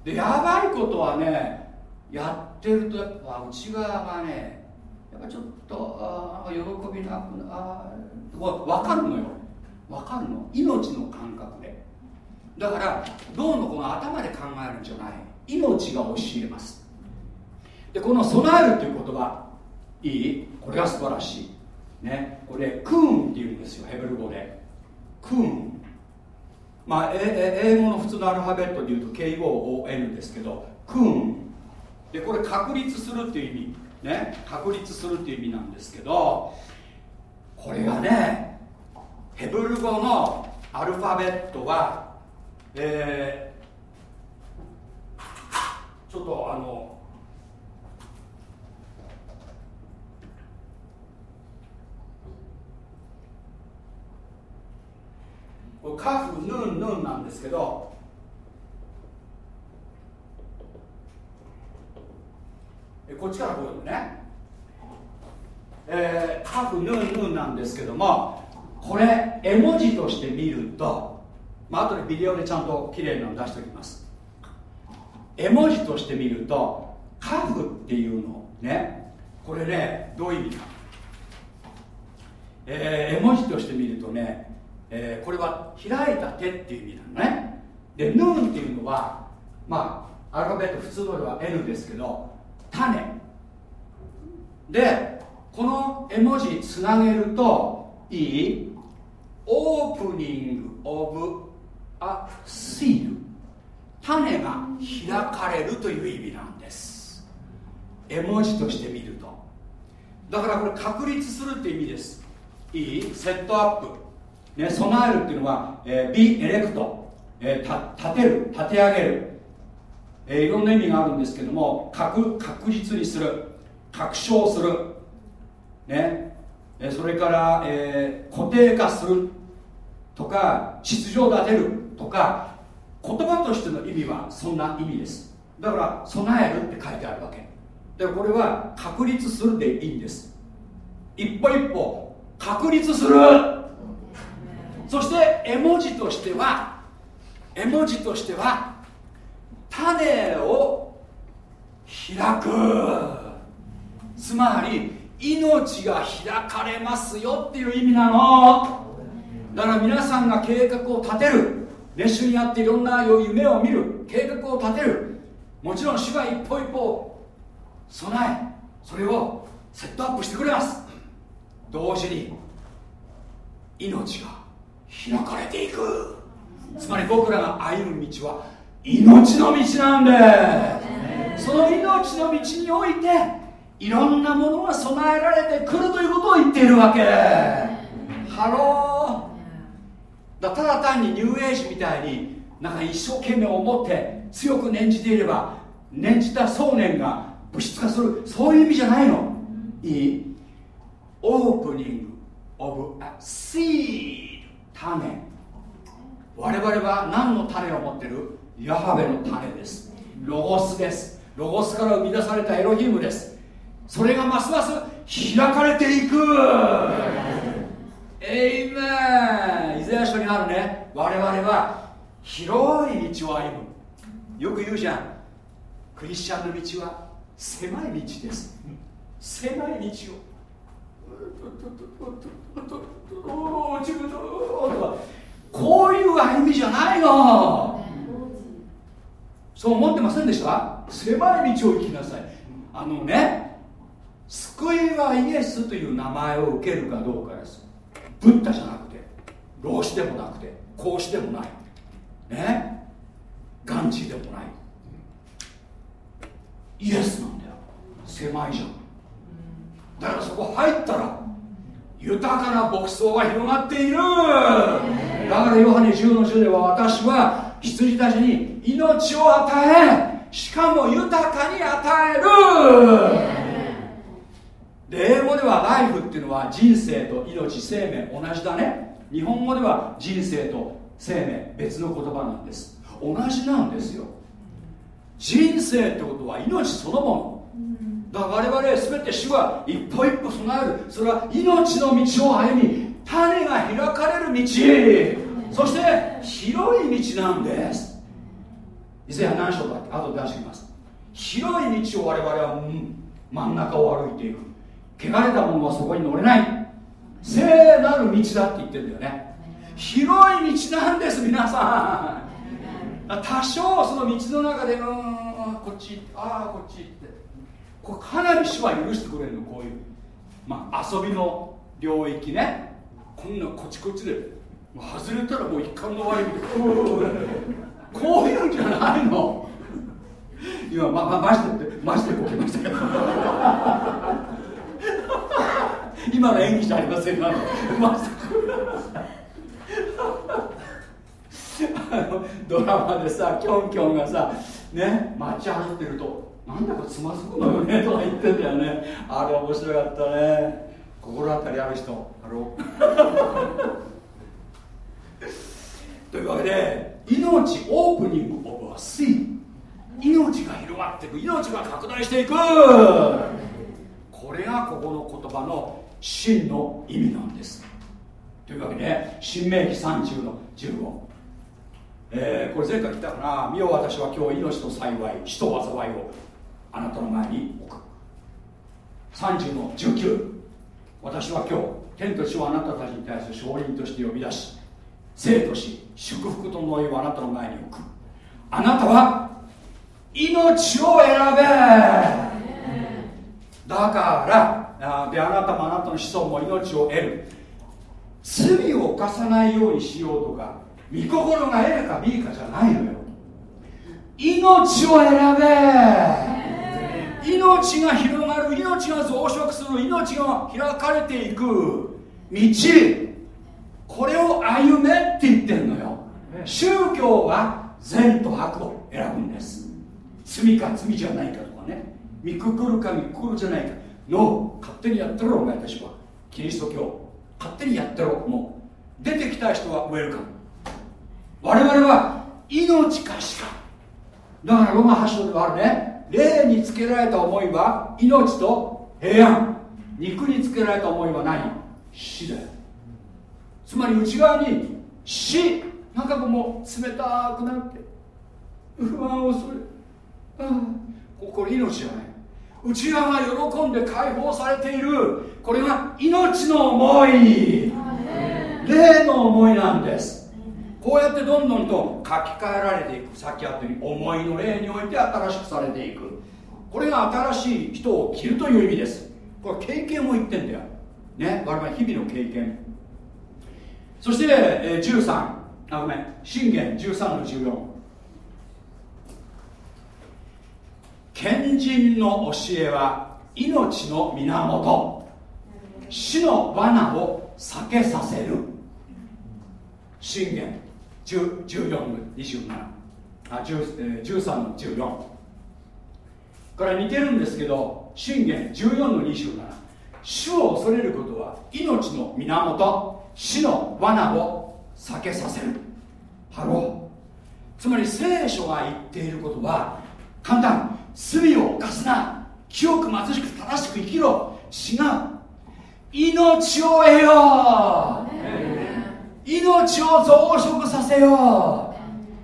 でやばいことはねやってるとやっぱ内側がねやっぱちょっとあ喜びなくあ分かるのよ。分かるの。命の感覚で。だからどうのこの頭で考えるんじゃない。命が教えます。でこの備えるという言葉いい？これが素晴らしい。ねこれクーンっていうんですよヘブル語で。クーン。まあ英語の普通のアルファベットでいうと KOON ですけどクーン。でこれ確立するっていう意味。ね確立するっていう意味なんですけどこれがねヘブル語のアルファベットはえー、ちょっとあのこれカフヌンヌンなんですけどこっちからこういうのね。えー、カフヌーヌーなんですけどもこれ絵文字として見るとまあ後でビデオでちゃんと綺麗なの出しておきます。絵文字として見るとカフっていうのねこれねどういう意味か、えー、絵文字として見るとね、えー、これは開いた手っていう意味なのね。でヌーンっていうのはまあアルファベット普通のでは N ですけど種。でこの絵文字つなげるといい？オープニング・オブ・ア・シール種が開かれるという意味なんです。絵文字として見ると。だからこれ確立するって意味です。いい？セットアップ、ね、備えるっていうのは、えー、ビエレクト、えー、た立てる立て上げる、えー、いろんな意味があるんですけども確確実にする。確証する。ね。えそれから、えー、固定化する。とか秩序を立てる。とか言葉としての意味はそんな意味です。だから備えるって書いてあるわけ。でこれは確立するでいいんです。一歩一歩確立する。そして絵文字としては絵文字としては種を開く。つまり命が開かれますよっていう意味なの。だから皆さんが計画を立てる。熱心にやっていろんな夢を見る。計画を立てる。もちろん主が一歩一歩備えそれをセットアップしてくれます。同時に命が。開かれていく。つまり僕らが歩む道は命の道なんで。その命の道においていろんなものが備えられてくるということを言っているわけ。 Hello。だただ単にニューエイジみたいになんか一生懸命思って強く念じていれば念じた想念が物質化するそういう意味じゃないの。いいオープニング・オブ・ア・シー種。我々は何の種を持ってる？ヤハベの種です。ロゴスです。ロゴスから生み出されたエロヒムです。それがますます開かれていく。エイメン。イザヤ書にあるね。我々は広い道を歩む。よく言うじゃん。クリスチャンの道は狭い道です。狭い道を。こういう歩みじゃないの。そう思ってませんでした？狭い道を行きなさい。あのね救いはイエスという名前を受けるかどうかです。ブッダじゃなくて老子でもなくて孔子でもない。ね？ガンジーでもない。イエスなんだよ。狭いじゃん。だからそこ入ったら豊かな牧草が広がっている。だからヨハネ10の10では私は羊たちに命を与えしかも豊かに与える。で英語ではライフっていうのは人生と命生命同じだね。日本語では人生と生命別の言葉なんです。同じなんですよ。人生ってことは命そのものだから我々全て主は一歩一歩備える。それは命の道を歩み種が開かれる道。そして広い道なんです。以前は何章だっけ後で出してきます。広い道を我々は、真ん中を歩いていく。汚れた者はそこに乗れない。聖なる道だって言ってるんだよね。広い道なんです皆さん。多少その道の中でうんこっちああこっちってこれかなり主は許してくれるのこういう。まあ遊びの領域ね。こんなこちこちで外れたらもう一貫の終わりみたいなこういうんじゃないの。今ままマジでマジでこけましたけど。今の演技じゃありません今の。まさあのドラマでさキョンキョンがさね街歩いてると。なんだかつまずくのよねとか言ってんだよね。あれ面白かったね。心当たりある人あろ というわけで命オープニングオブアシー命が広がっていく。命が拡大していく。これがここの言葉の真の意味なんです。というわけで新明記30の15えー、これ前回来たかな。見よ私は今日命と幸い死と災いをあなたの前に置く。30の19私は今日天と地をあなたたちに対する証人として呼び出し生と死祝福と呪いをあなたの前に置く。あなたは命を選べ。だからであなたもあなたの子孫も命を得る。罪を犯さないようにしようとか御心が L か B かじゃないのよ。命を選べ。命が広がる命が増殖する命が開かれていく。道。これを歩めって言ってるのよ。宗教は善と悪を選ぶんです。罪か罪じゃないかとかね。見くくるか見くくるじゃないか。の勝手にやってろお前たちは。キリスト教勝手にやってろもう。出てきた人はウェルカム。我々は命かしか。だからロマ8章ではあるね霊につけられた思いは命と平安。肉につけられた思いは何死だよ。つまり内側に死。なんかもう冷たくなって。不安を恐れああこれ命じゃない。内側が喜んで解放されている。これが命の思い。霊の思いなんです。こうやってどんどんと書き換えられていくさっきあったように思いの霊において新しくされていく。これが新しい人を着るという意味です。これ経験を言ってんだよ。ね我々日々の経験。そして、えー、13あごめん。信玄13の14賢人の教えは命の源。死の罠を避けさせる。信玄。14の27あ13の14これ似てるんですけど箴言14の27主を恐れることは命の源死の罠を避けさせる。ハローつまり聖書が言っていることは簡単。罪を犯すな。清く貧しく正しく生きろ。違う命を得よ。う命を増殖させよ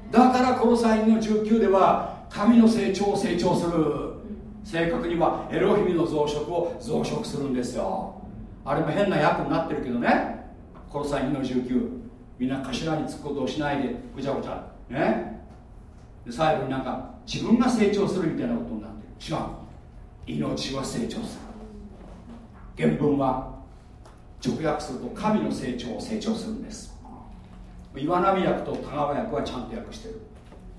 う。だからこの際の19では神の成長を成長する。正確にはエロヒミの増殖を増殖するんですよ。あれも変な役になってるけどね。この際の19みんな頭につくことをしないでぐちゃぐちゃ。ね。で最後になんか自分が成長するみたいなことになってる。違う。命は成長する。原文は直訳すると神の成長を成長するんです。岩波役と田川役はちゃんと訳してる、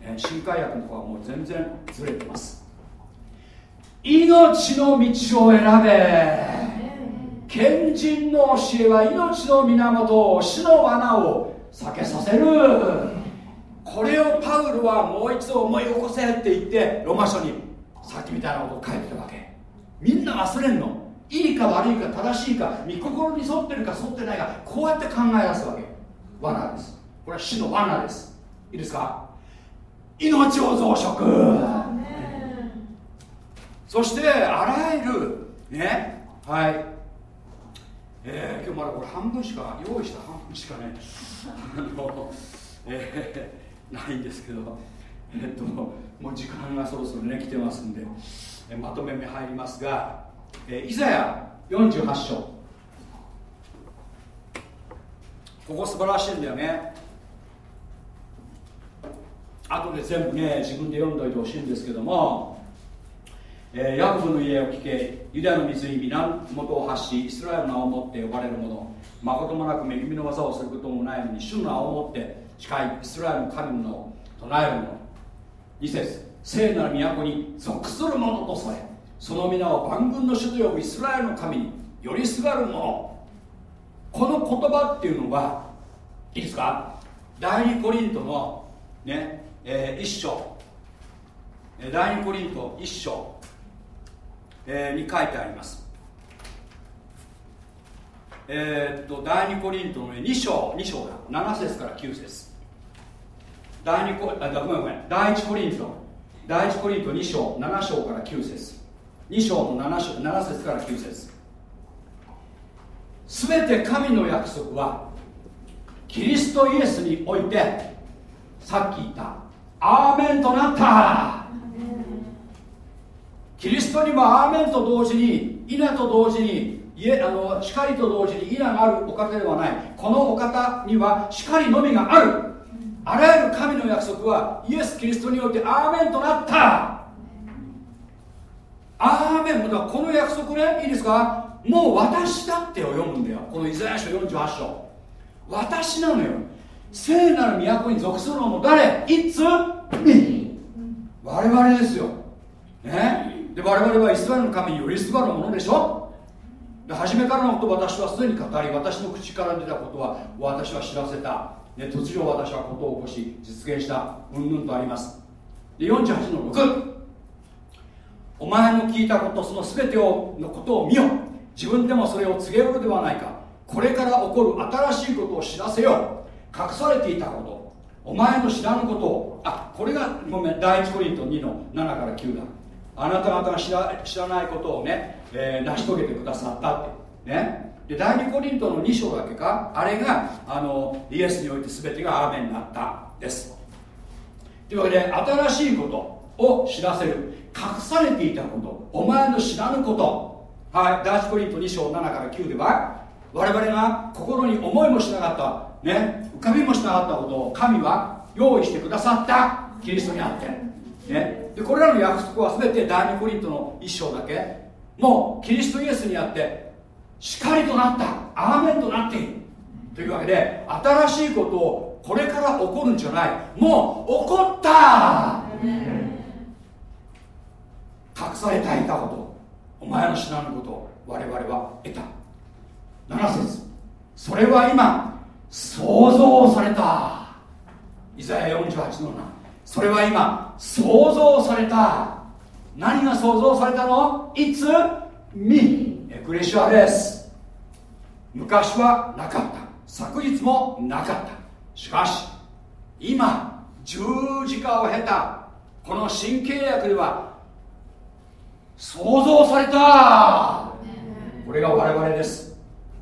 ね、新海訳の方はもう全然ずれてます。命の道を選べ。賢人の教えは命の源を死の罠を避けさせる。これをパウルはもう一度思い起こせって言ってロマ書にさっきみたいなことを書いてたわけ。みんな忘れんの。いいか悪いか正しいか御心に沿ってるか沿ってないかこうやって考え出すわけ。罠です。これは死の罠です。いいですか？命を増殖。そしてあらゆるねはい。えー、今日まだこれ半分しか用意した半分しかね えー、ないんですけどえー、っともう時間がそろそろね来てますんで、えー、まとめ目入りますが、えー、イザヤ48章。ここ素晴らしいんだよね後で全部ね自分で読んどいてほしいんですけども、えー、ヤコブの家を聞けユダヤの水に源を発しイスラエルの名を持って呼ばれる者誠もなく恵みの技をすることもないのに主の名を持って誓いイスラエルの神の名を唱える者2節聖なる都に属する者とされその皆を万軍の主と呼ぶイスラエルの神によりすがる者この言葉っていうのはいいですか？第2コリントのねえー、1章。第2コリント1章、えー、に書いてあります。えー、っと第2コリントの、2章2章だ。7節から9節。第2コあごめんごめん。第1コリント。第一コリント2章7章から9節。2章の 7, 章7節から9節。すべて神の約束はキリストイエスにおいてさっき言ったアーメンとなった。キリストにもアーメンと同時に稲と同時に家あの光と同時に稲があるお方ではない。このお方には光のみがある。あらゆる神の約束はイエス・キリストにおいてアーメンとなった。アーメン。だこの約束ねいいですか？もう私だってを読むんだよ。このイザヤ書48章。私なのよ。聖なる都に属するのも誰？いつ？我々ですよ。ね？で我々はイスラエルの神によりすがるものでしょ？で初めからのこと私はすでに語り私の口から出たことは私は知らせた、ね、突如私はことを起こし実現したうんぬんとあります。で48の6お前の聞いたことその全てをのことを見よ。自分でもそれを告げるではないか。これから起こる新しいことを知らせよ隠されていたことお前の知らぬことをあこれがごめん第一コリント2の7から9だ。あなた方が知ら知らないことをね、えー、成し遂げてくださったって。ね。で第二コリントの2章だけかあれがあのイエスにおいて全てがアーメンになった。です。というわけで新しいことを知らせる。隠されていたことお前の知らぬこと。はい。第一コリント2章7から9では我々が心に思いもしなかったね浮かびもしなかったことを神は用意してくださった。キリストにあって。ね。でこれらの約束は全て第二コリントの1章だけ。もうキリストイエスにあって光となった。アーメンとなっている。というわけで新しいことをこれから起こるんじゃない。もう起こった。隠されていたこと。お前の知らぬことを我々は得た。7節。それは今創造された。イザヤ48の7それは今創造された。何が創造されたの？いつみエクレシアです昔はなかった。昨日もなかった。しかし今十字架を経た。この新契約では創造された。これが我々です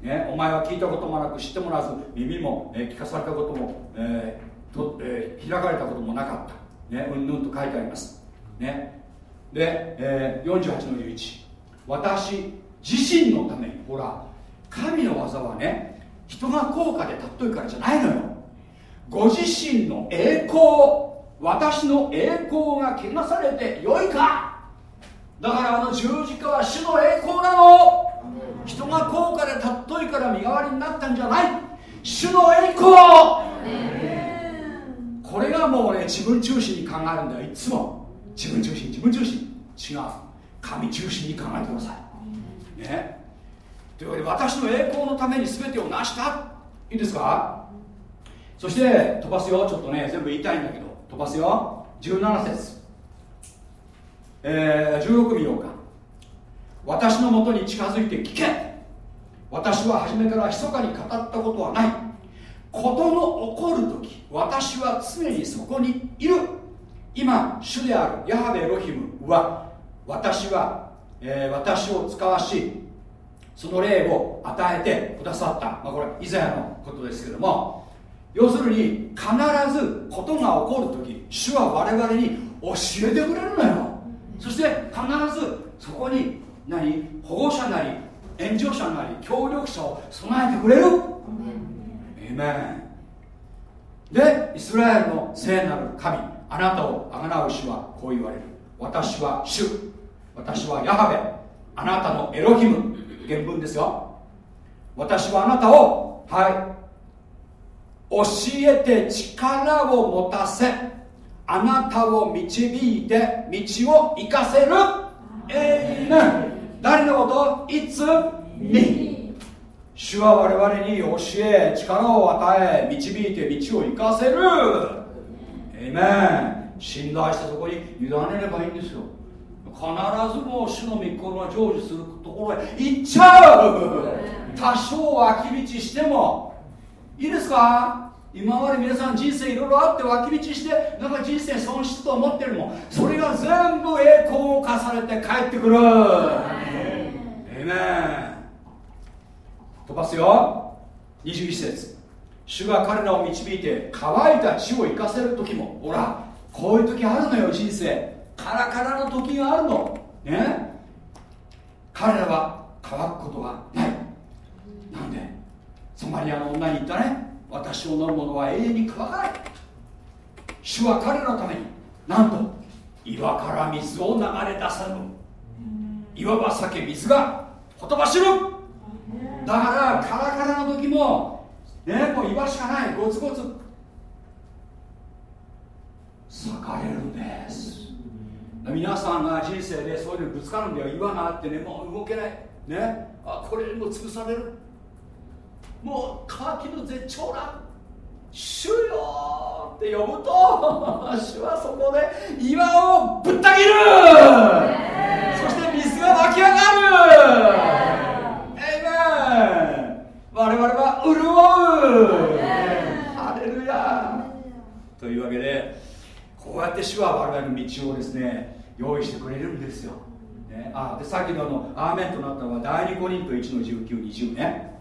ね、お前は聞いたこともなく知ってもらわず耳も、え、聞かされたことも、えーとえー、開かれたこともなかった、ね、うんぬんと書いてあります、ね、で、えー、48の11私自身のためにほら神の技はね人が高価で尊いからじゃないのよ。ご自身の栄光私の栄光が汚されてよいか。だからあの十字架は主の栄光なの。人が高価で尊いから身代わりになったんじゃない。主の栄光。これがもうね自分中心に考えるんだよ。いつも。自分中心自分中心。違う。神中心に考えてください。ね。というわけで私の栄光のために全てを成した。いいですか？そして飛ばすよ。ちょっとね全部言いたいんだけど。飛ばすよ。17節。えー、16見ようか私のもとに近づいて聞け。私は初めから密かに語ったことはない。ことの起こる時私は常にそこにいる。今主であるヤハベエロヒムは私は、えー、私を使わしその霊を与えてくださった、まあ、これイザヤのことですけども。要するに必ずことが起こる時主は我々に教えてくれるのよ。そして必ずそこに何保護者なり援助者なり協力者を備えてくれる。エメンでイスラエルの聖なる神あなたをあがなう主はこう言われる。私は主。私はヤハベ。あなたのエロヒム。原文ですよ。私はあなたをはい。教えて力を持たせあなたを導いて道を行かせる。エイメン誰のこと？いつ？に主は我々に教え力を与え導いて道を行かせる。エイメン信頼してそこに委ねればいいんですよ。必ずもう主の御心が成就するところへ行っちゃう。多少脇道しても。いいですか？今まで皆さん人生いろいろあって脇道してなんか人生損失と思ってるもん。それが全部栄光化されて帰ってくる。え。め飛ばすよ。21節。主が彼らを導いて乾いた地を生かせる時もほらこういう時あるのよ人生。カラカラの時があるの。ね彼らは乾くことはない。なんで？ソマリアの女に言ったね。私を飲む者は永遠に乾かない。主は彼らのためになんと岩から水を流れ出さぬ。岩は避け水がほとばしる。だからカラカラの時もねもう岩しかない。ゴツゴツ。裂かれるんです。皆さんが人生でそういうのぶつかるんだよ。岩があってねもう動けない。ね。あこれもう潰される。もう渇きの絶頂だ。主よって呼ぶと 主はそこで岩をぶった切る。そして水が湧き上がる。エイメン我々は潤う。ハレルヤというわけでこうやって主は我々の道をですね用意してくれるんですよ、ね、あでさっきのあのアーメンとなったのは第2コリント1の1920ね。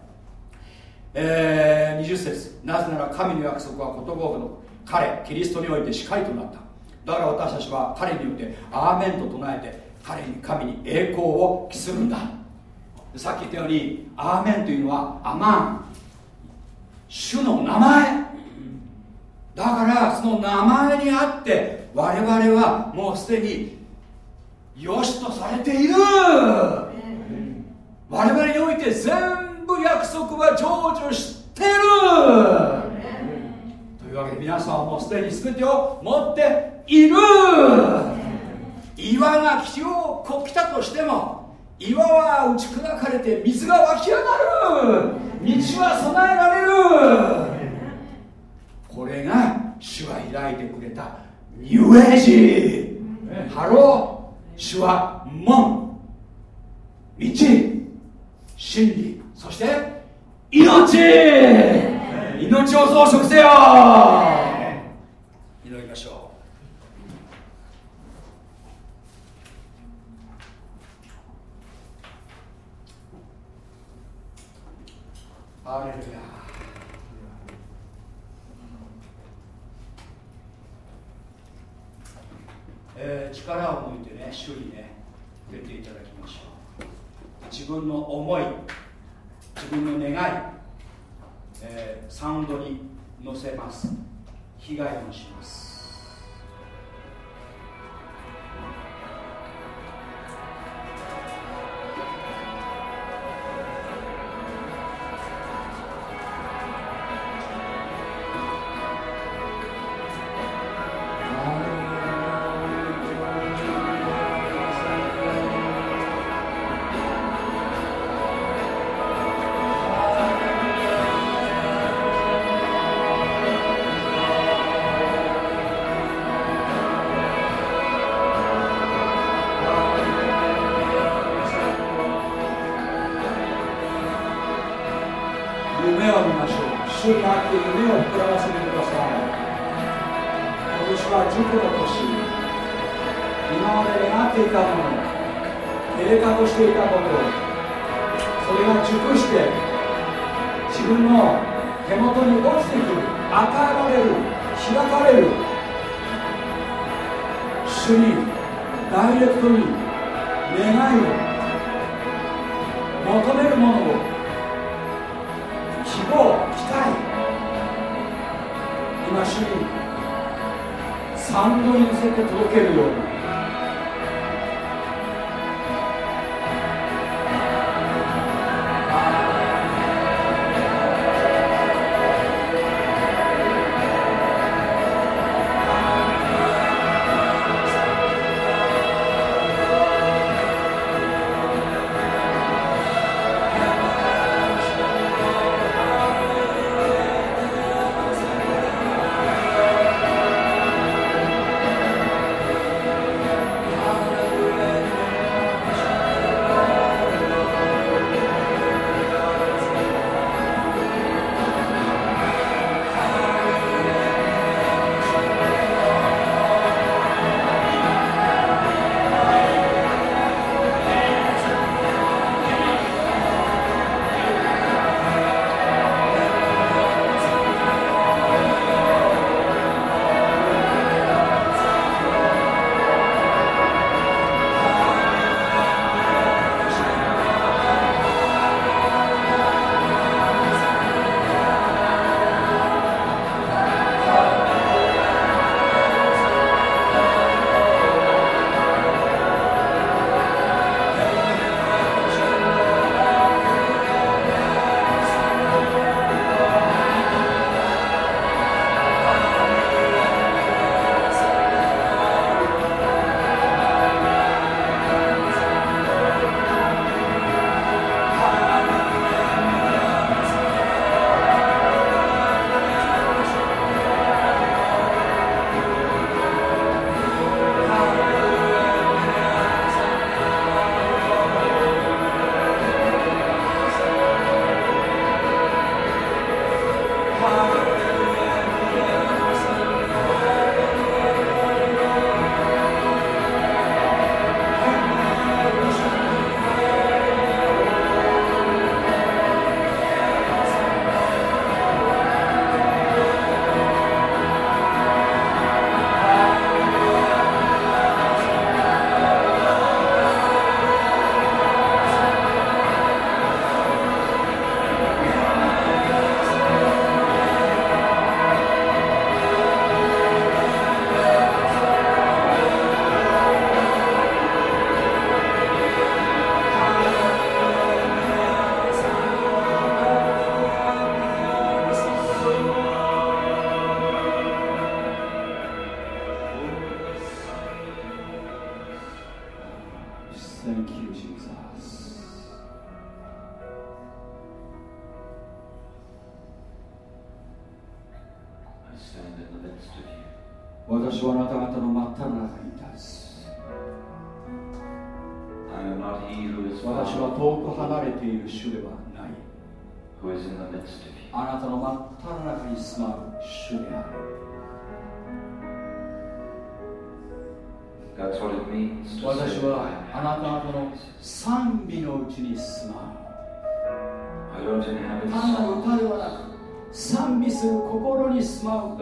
えー、20節。なぜなら神の約束はことごとく彼キリストにおいてしかりとなった。だから私たちは彼によってアーメンと唱えて彼に神に栄光を期するんだ。さっき言ったようにアーメンというのはアマン。主の名前。だからその名前にあって我々はもうすでに良しとされている。我々において全部約束は成就してる。というわけで皆さんはもうすでに全てを持っている岩が気を来たとしても岩は打ち砕かれて水が湧き上がる。道は備えられる。これが主は開いてくれた。ニューエイジハロー。主は門。道。真理。そして命。命を増殖せよ祈りましょレルヤえー、力を抜いてね主にね出ていただきましょう。自分の思い自分の願い、えー、サウンドに乗せます。被害もします。私はあなた方の賛美のうちに住まう単なる歌ではなく賛美する心に住まう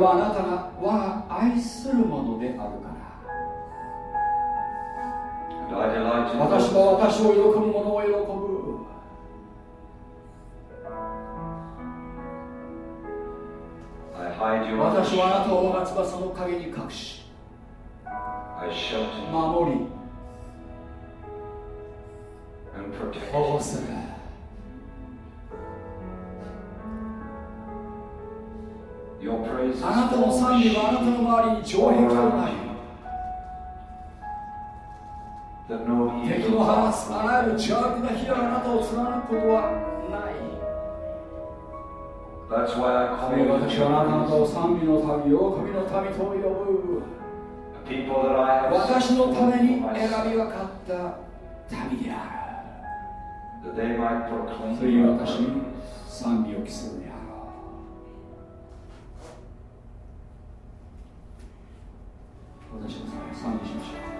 はあなたが我が愛するものであるから。私は私を喜ぶ者を喜ぶ。私はあなたを我が翼の陰に隠し守り保護するあなたの賛美はあなたの周りに城壁がない。敵の放つあらゆる邪悪な火があなたを貫くことはない。私はあなた方を賛美のの民と呼ぶ。私のために選び分かった民である。それに私に賛美を期するであろう私の賛美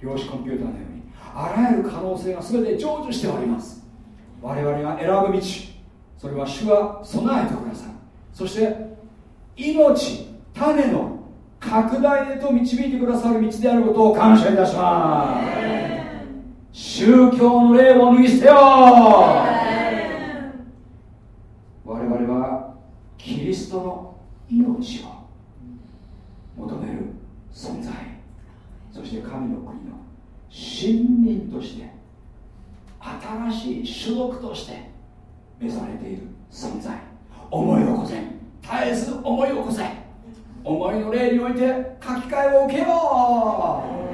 量子コンピューターのようにあらゆる可能性が全て成就しております。我々が選ぶ道それは主は備えてください。そして命種の拡大へと導いてくださる道であることを感謝いたします。宗教の霊を脱ぎ捨てよ我々はキリストの命を求める存在。そして神の国の新民として新しい種族として召されている存在。思い起こせ。絶えず思い起こせ。思いの霊において書き換えを受けよう。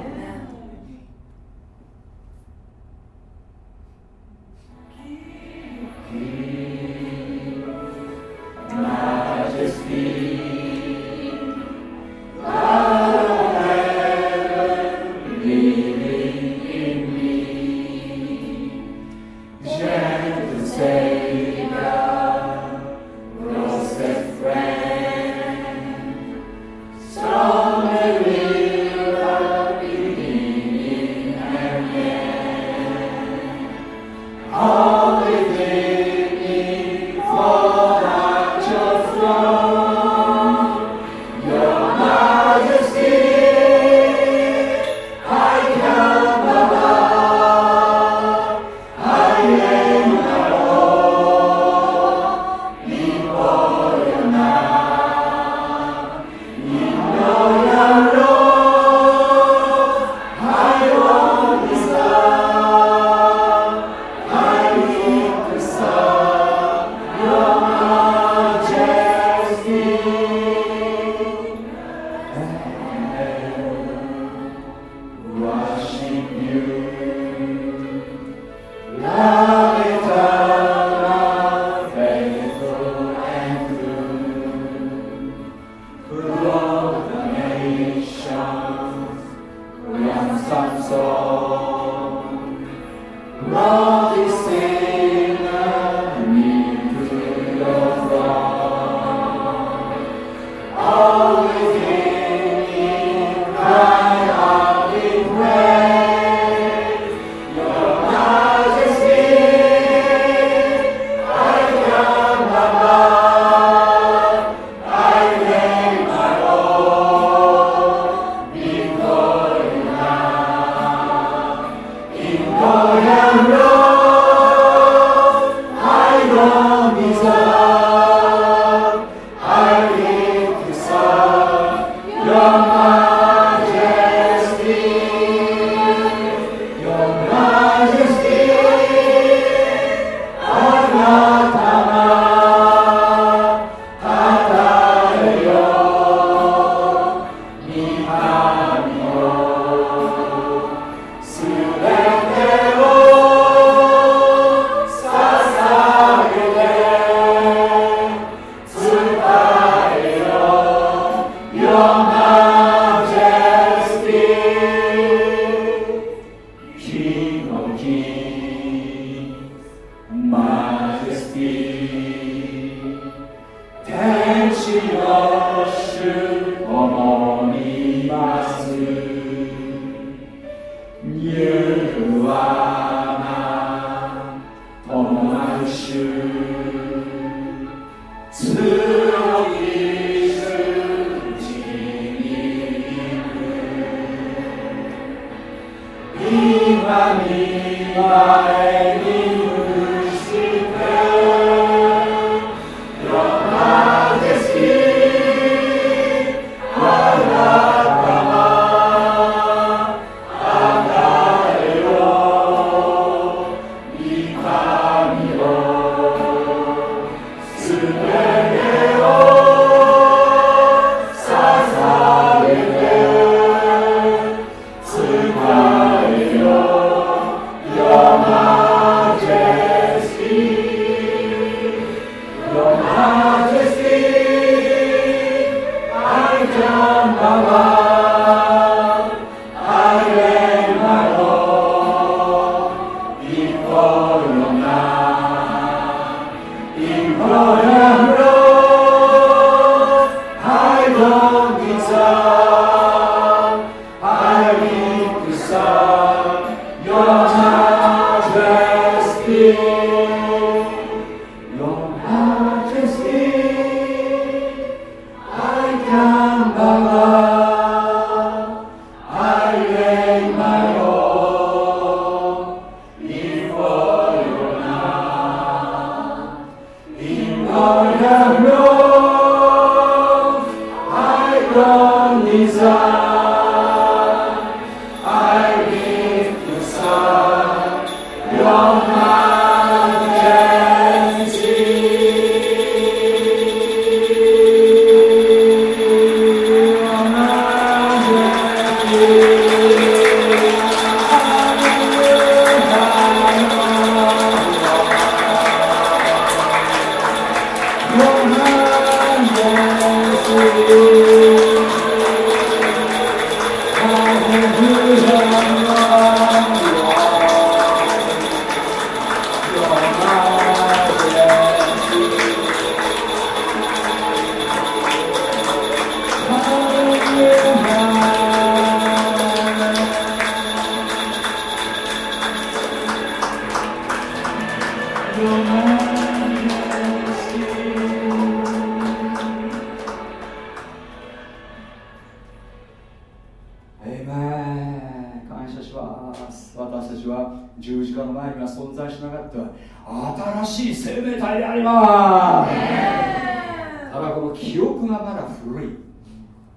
新しい生命体であります、えー、ただこの記憶がまだ古い。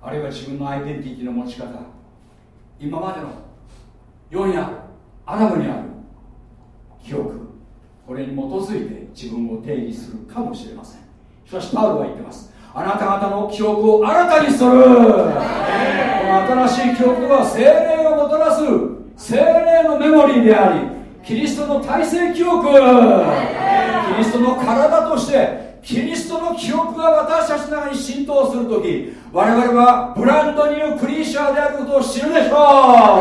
あるいは自分のアイデンティティの持ち方。今までの世にある。アラブにある。記憶。これに基づいて自分を定義するかもしれません。しかしパウロは言ってます。あなた方の記憶を新たにする、えー、この新しい記憶は精霊をもたらす。精霊のメモリーであり。キリストの体制記憶キリストの体としてキリストの記憶が私たちの中に浸透するとき我々はブランドニュークリーチャーであることを知るでしょう。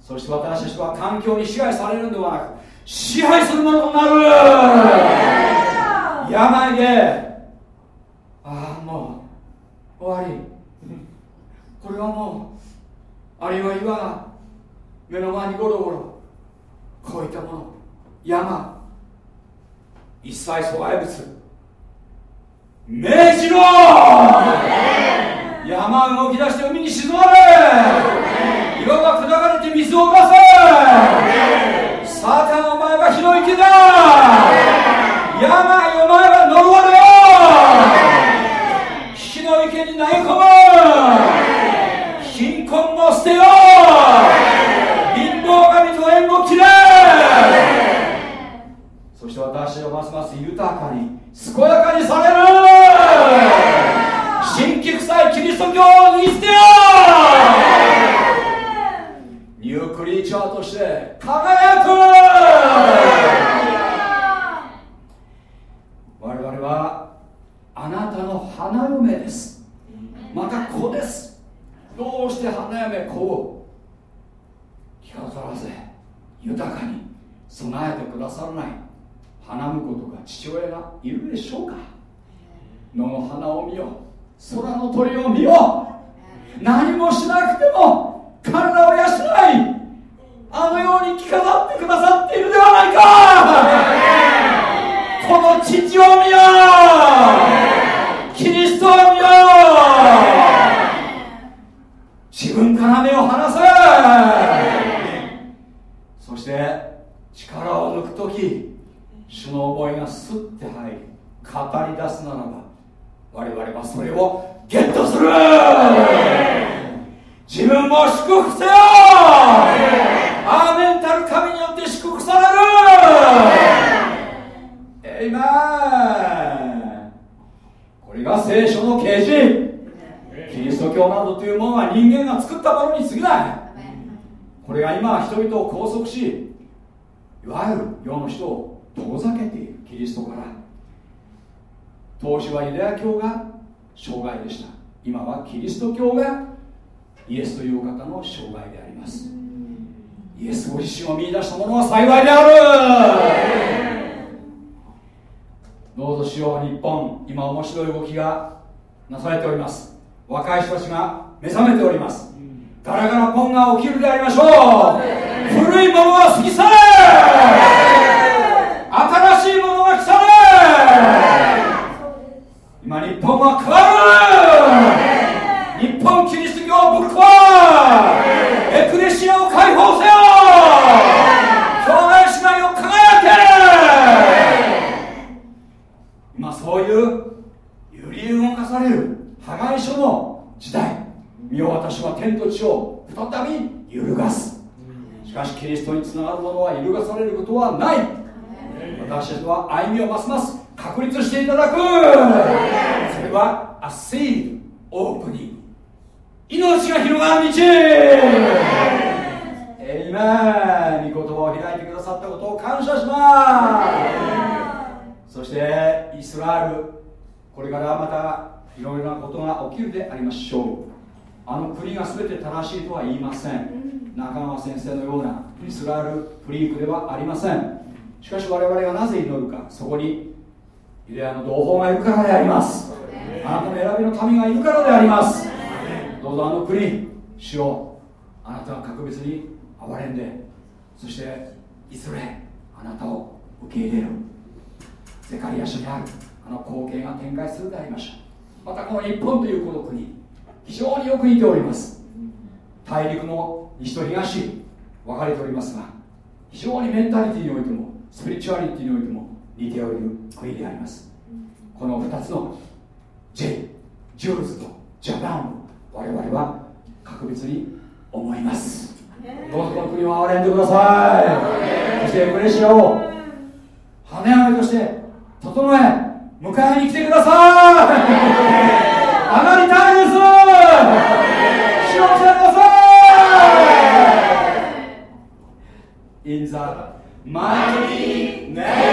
そして私たちは環境に支配されるのではなく支配するものとなる。病でああもう終わり。これはもうあるいは岩が目の前にゴロゴロ。こういったもの山一切阻害物。命じろ！山動き出して海に沈まれ！岩が砕かれて水を浮かせサータンお前は広い木だ山花を見よ空の鳥を見よ何もしなくても体を養いあのように着飾ってくださっているではないか。この父を見よキリストを見よ自分から目を離せ。そして力を抜く時主の思いがスッて入り語り出すならば我々はそれをゲットする。自分も祝福せよ。アーメンたる神によって祝福される。エイこれが聖書の啓示。キリスト教などというものは人間が作ったものに過ぎない。これが今人々を拘束しいわゆる世の人を遠ざけているキリストから当時はユダヤ教が障害でした。今はキリスト教がイエスというお方の障害であります。イエスご自身を見いだしたものは幸いである。どうぞしよう日本今面白い動きがなされております。若い人たちが目覚めております。ガラガラポンが起きるでありましょう。古いものは過ぎ去れ。本は変わる日本キリスト教をぶっ壊エクレシアを解放せよ。兄弟姉妹を輝け。今そういう揺り動かされる破壊書の時代。身を私は天と地を再び揺るがす。しかしキリストにつながるものは揺るがされることはない。私たちは歩みをますます確立していただく。は A Seed オープニング命が広がる道。えいめん御言葉を開いてくださったことを感謝します。そしてイスラエルこれからまたいろいろなことが起きるでありましょう。あの国が全て正しいとは言いません。中川先生のようなイスラエルフリークではありません。しかし我々がなぜ祈るかそこにユダヤの同胞がいるからであります。あなたの選びの民がいるからであります。どうぞあの国主をあなたが格別に憐れんでそしていずれあなたを受け入れるゼカリヤ書にあるあの光景が展開するでありましょう。またこの日本というこの国非常によく似ております。大陸の西と東分かれておりますが非常にメンタリティにおいてもスピリチュアリティにおいても似ておる国であります。この2つの J. ジュールズとジャパンを我々は格別に思います。どうぞこの国を憐れんでください。そしてエクレシアを羽上げとして整え迎えに来てください。上がりたいです。主を来てください。In the mighty name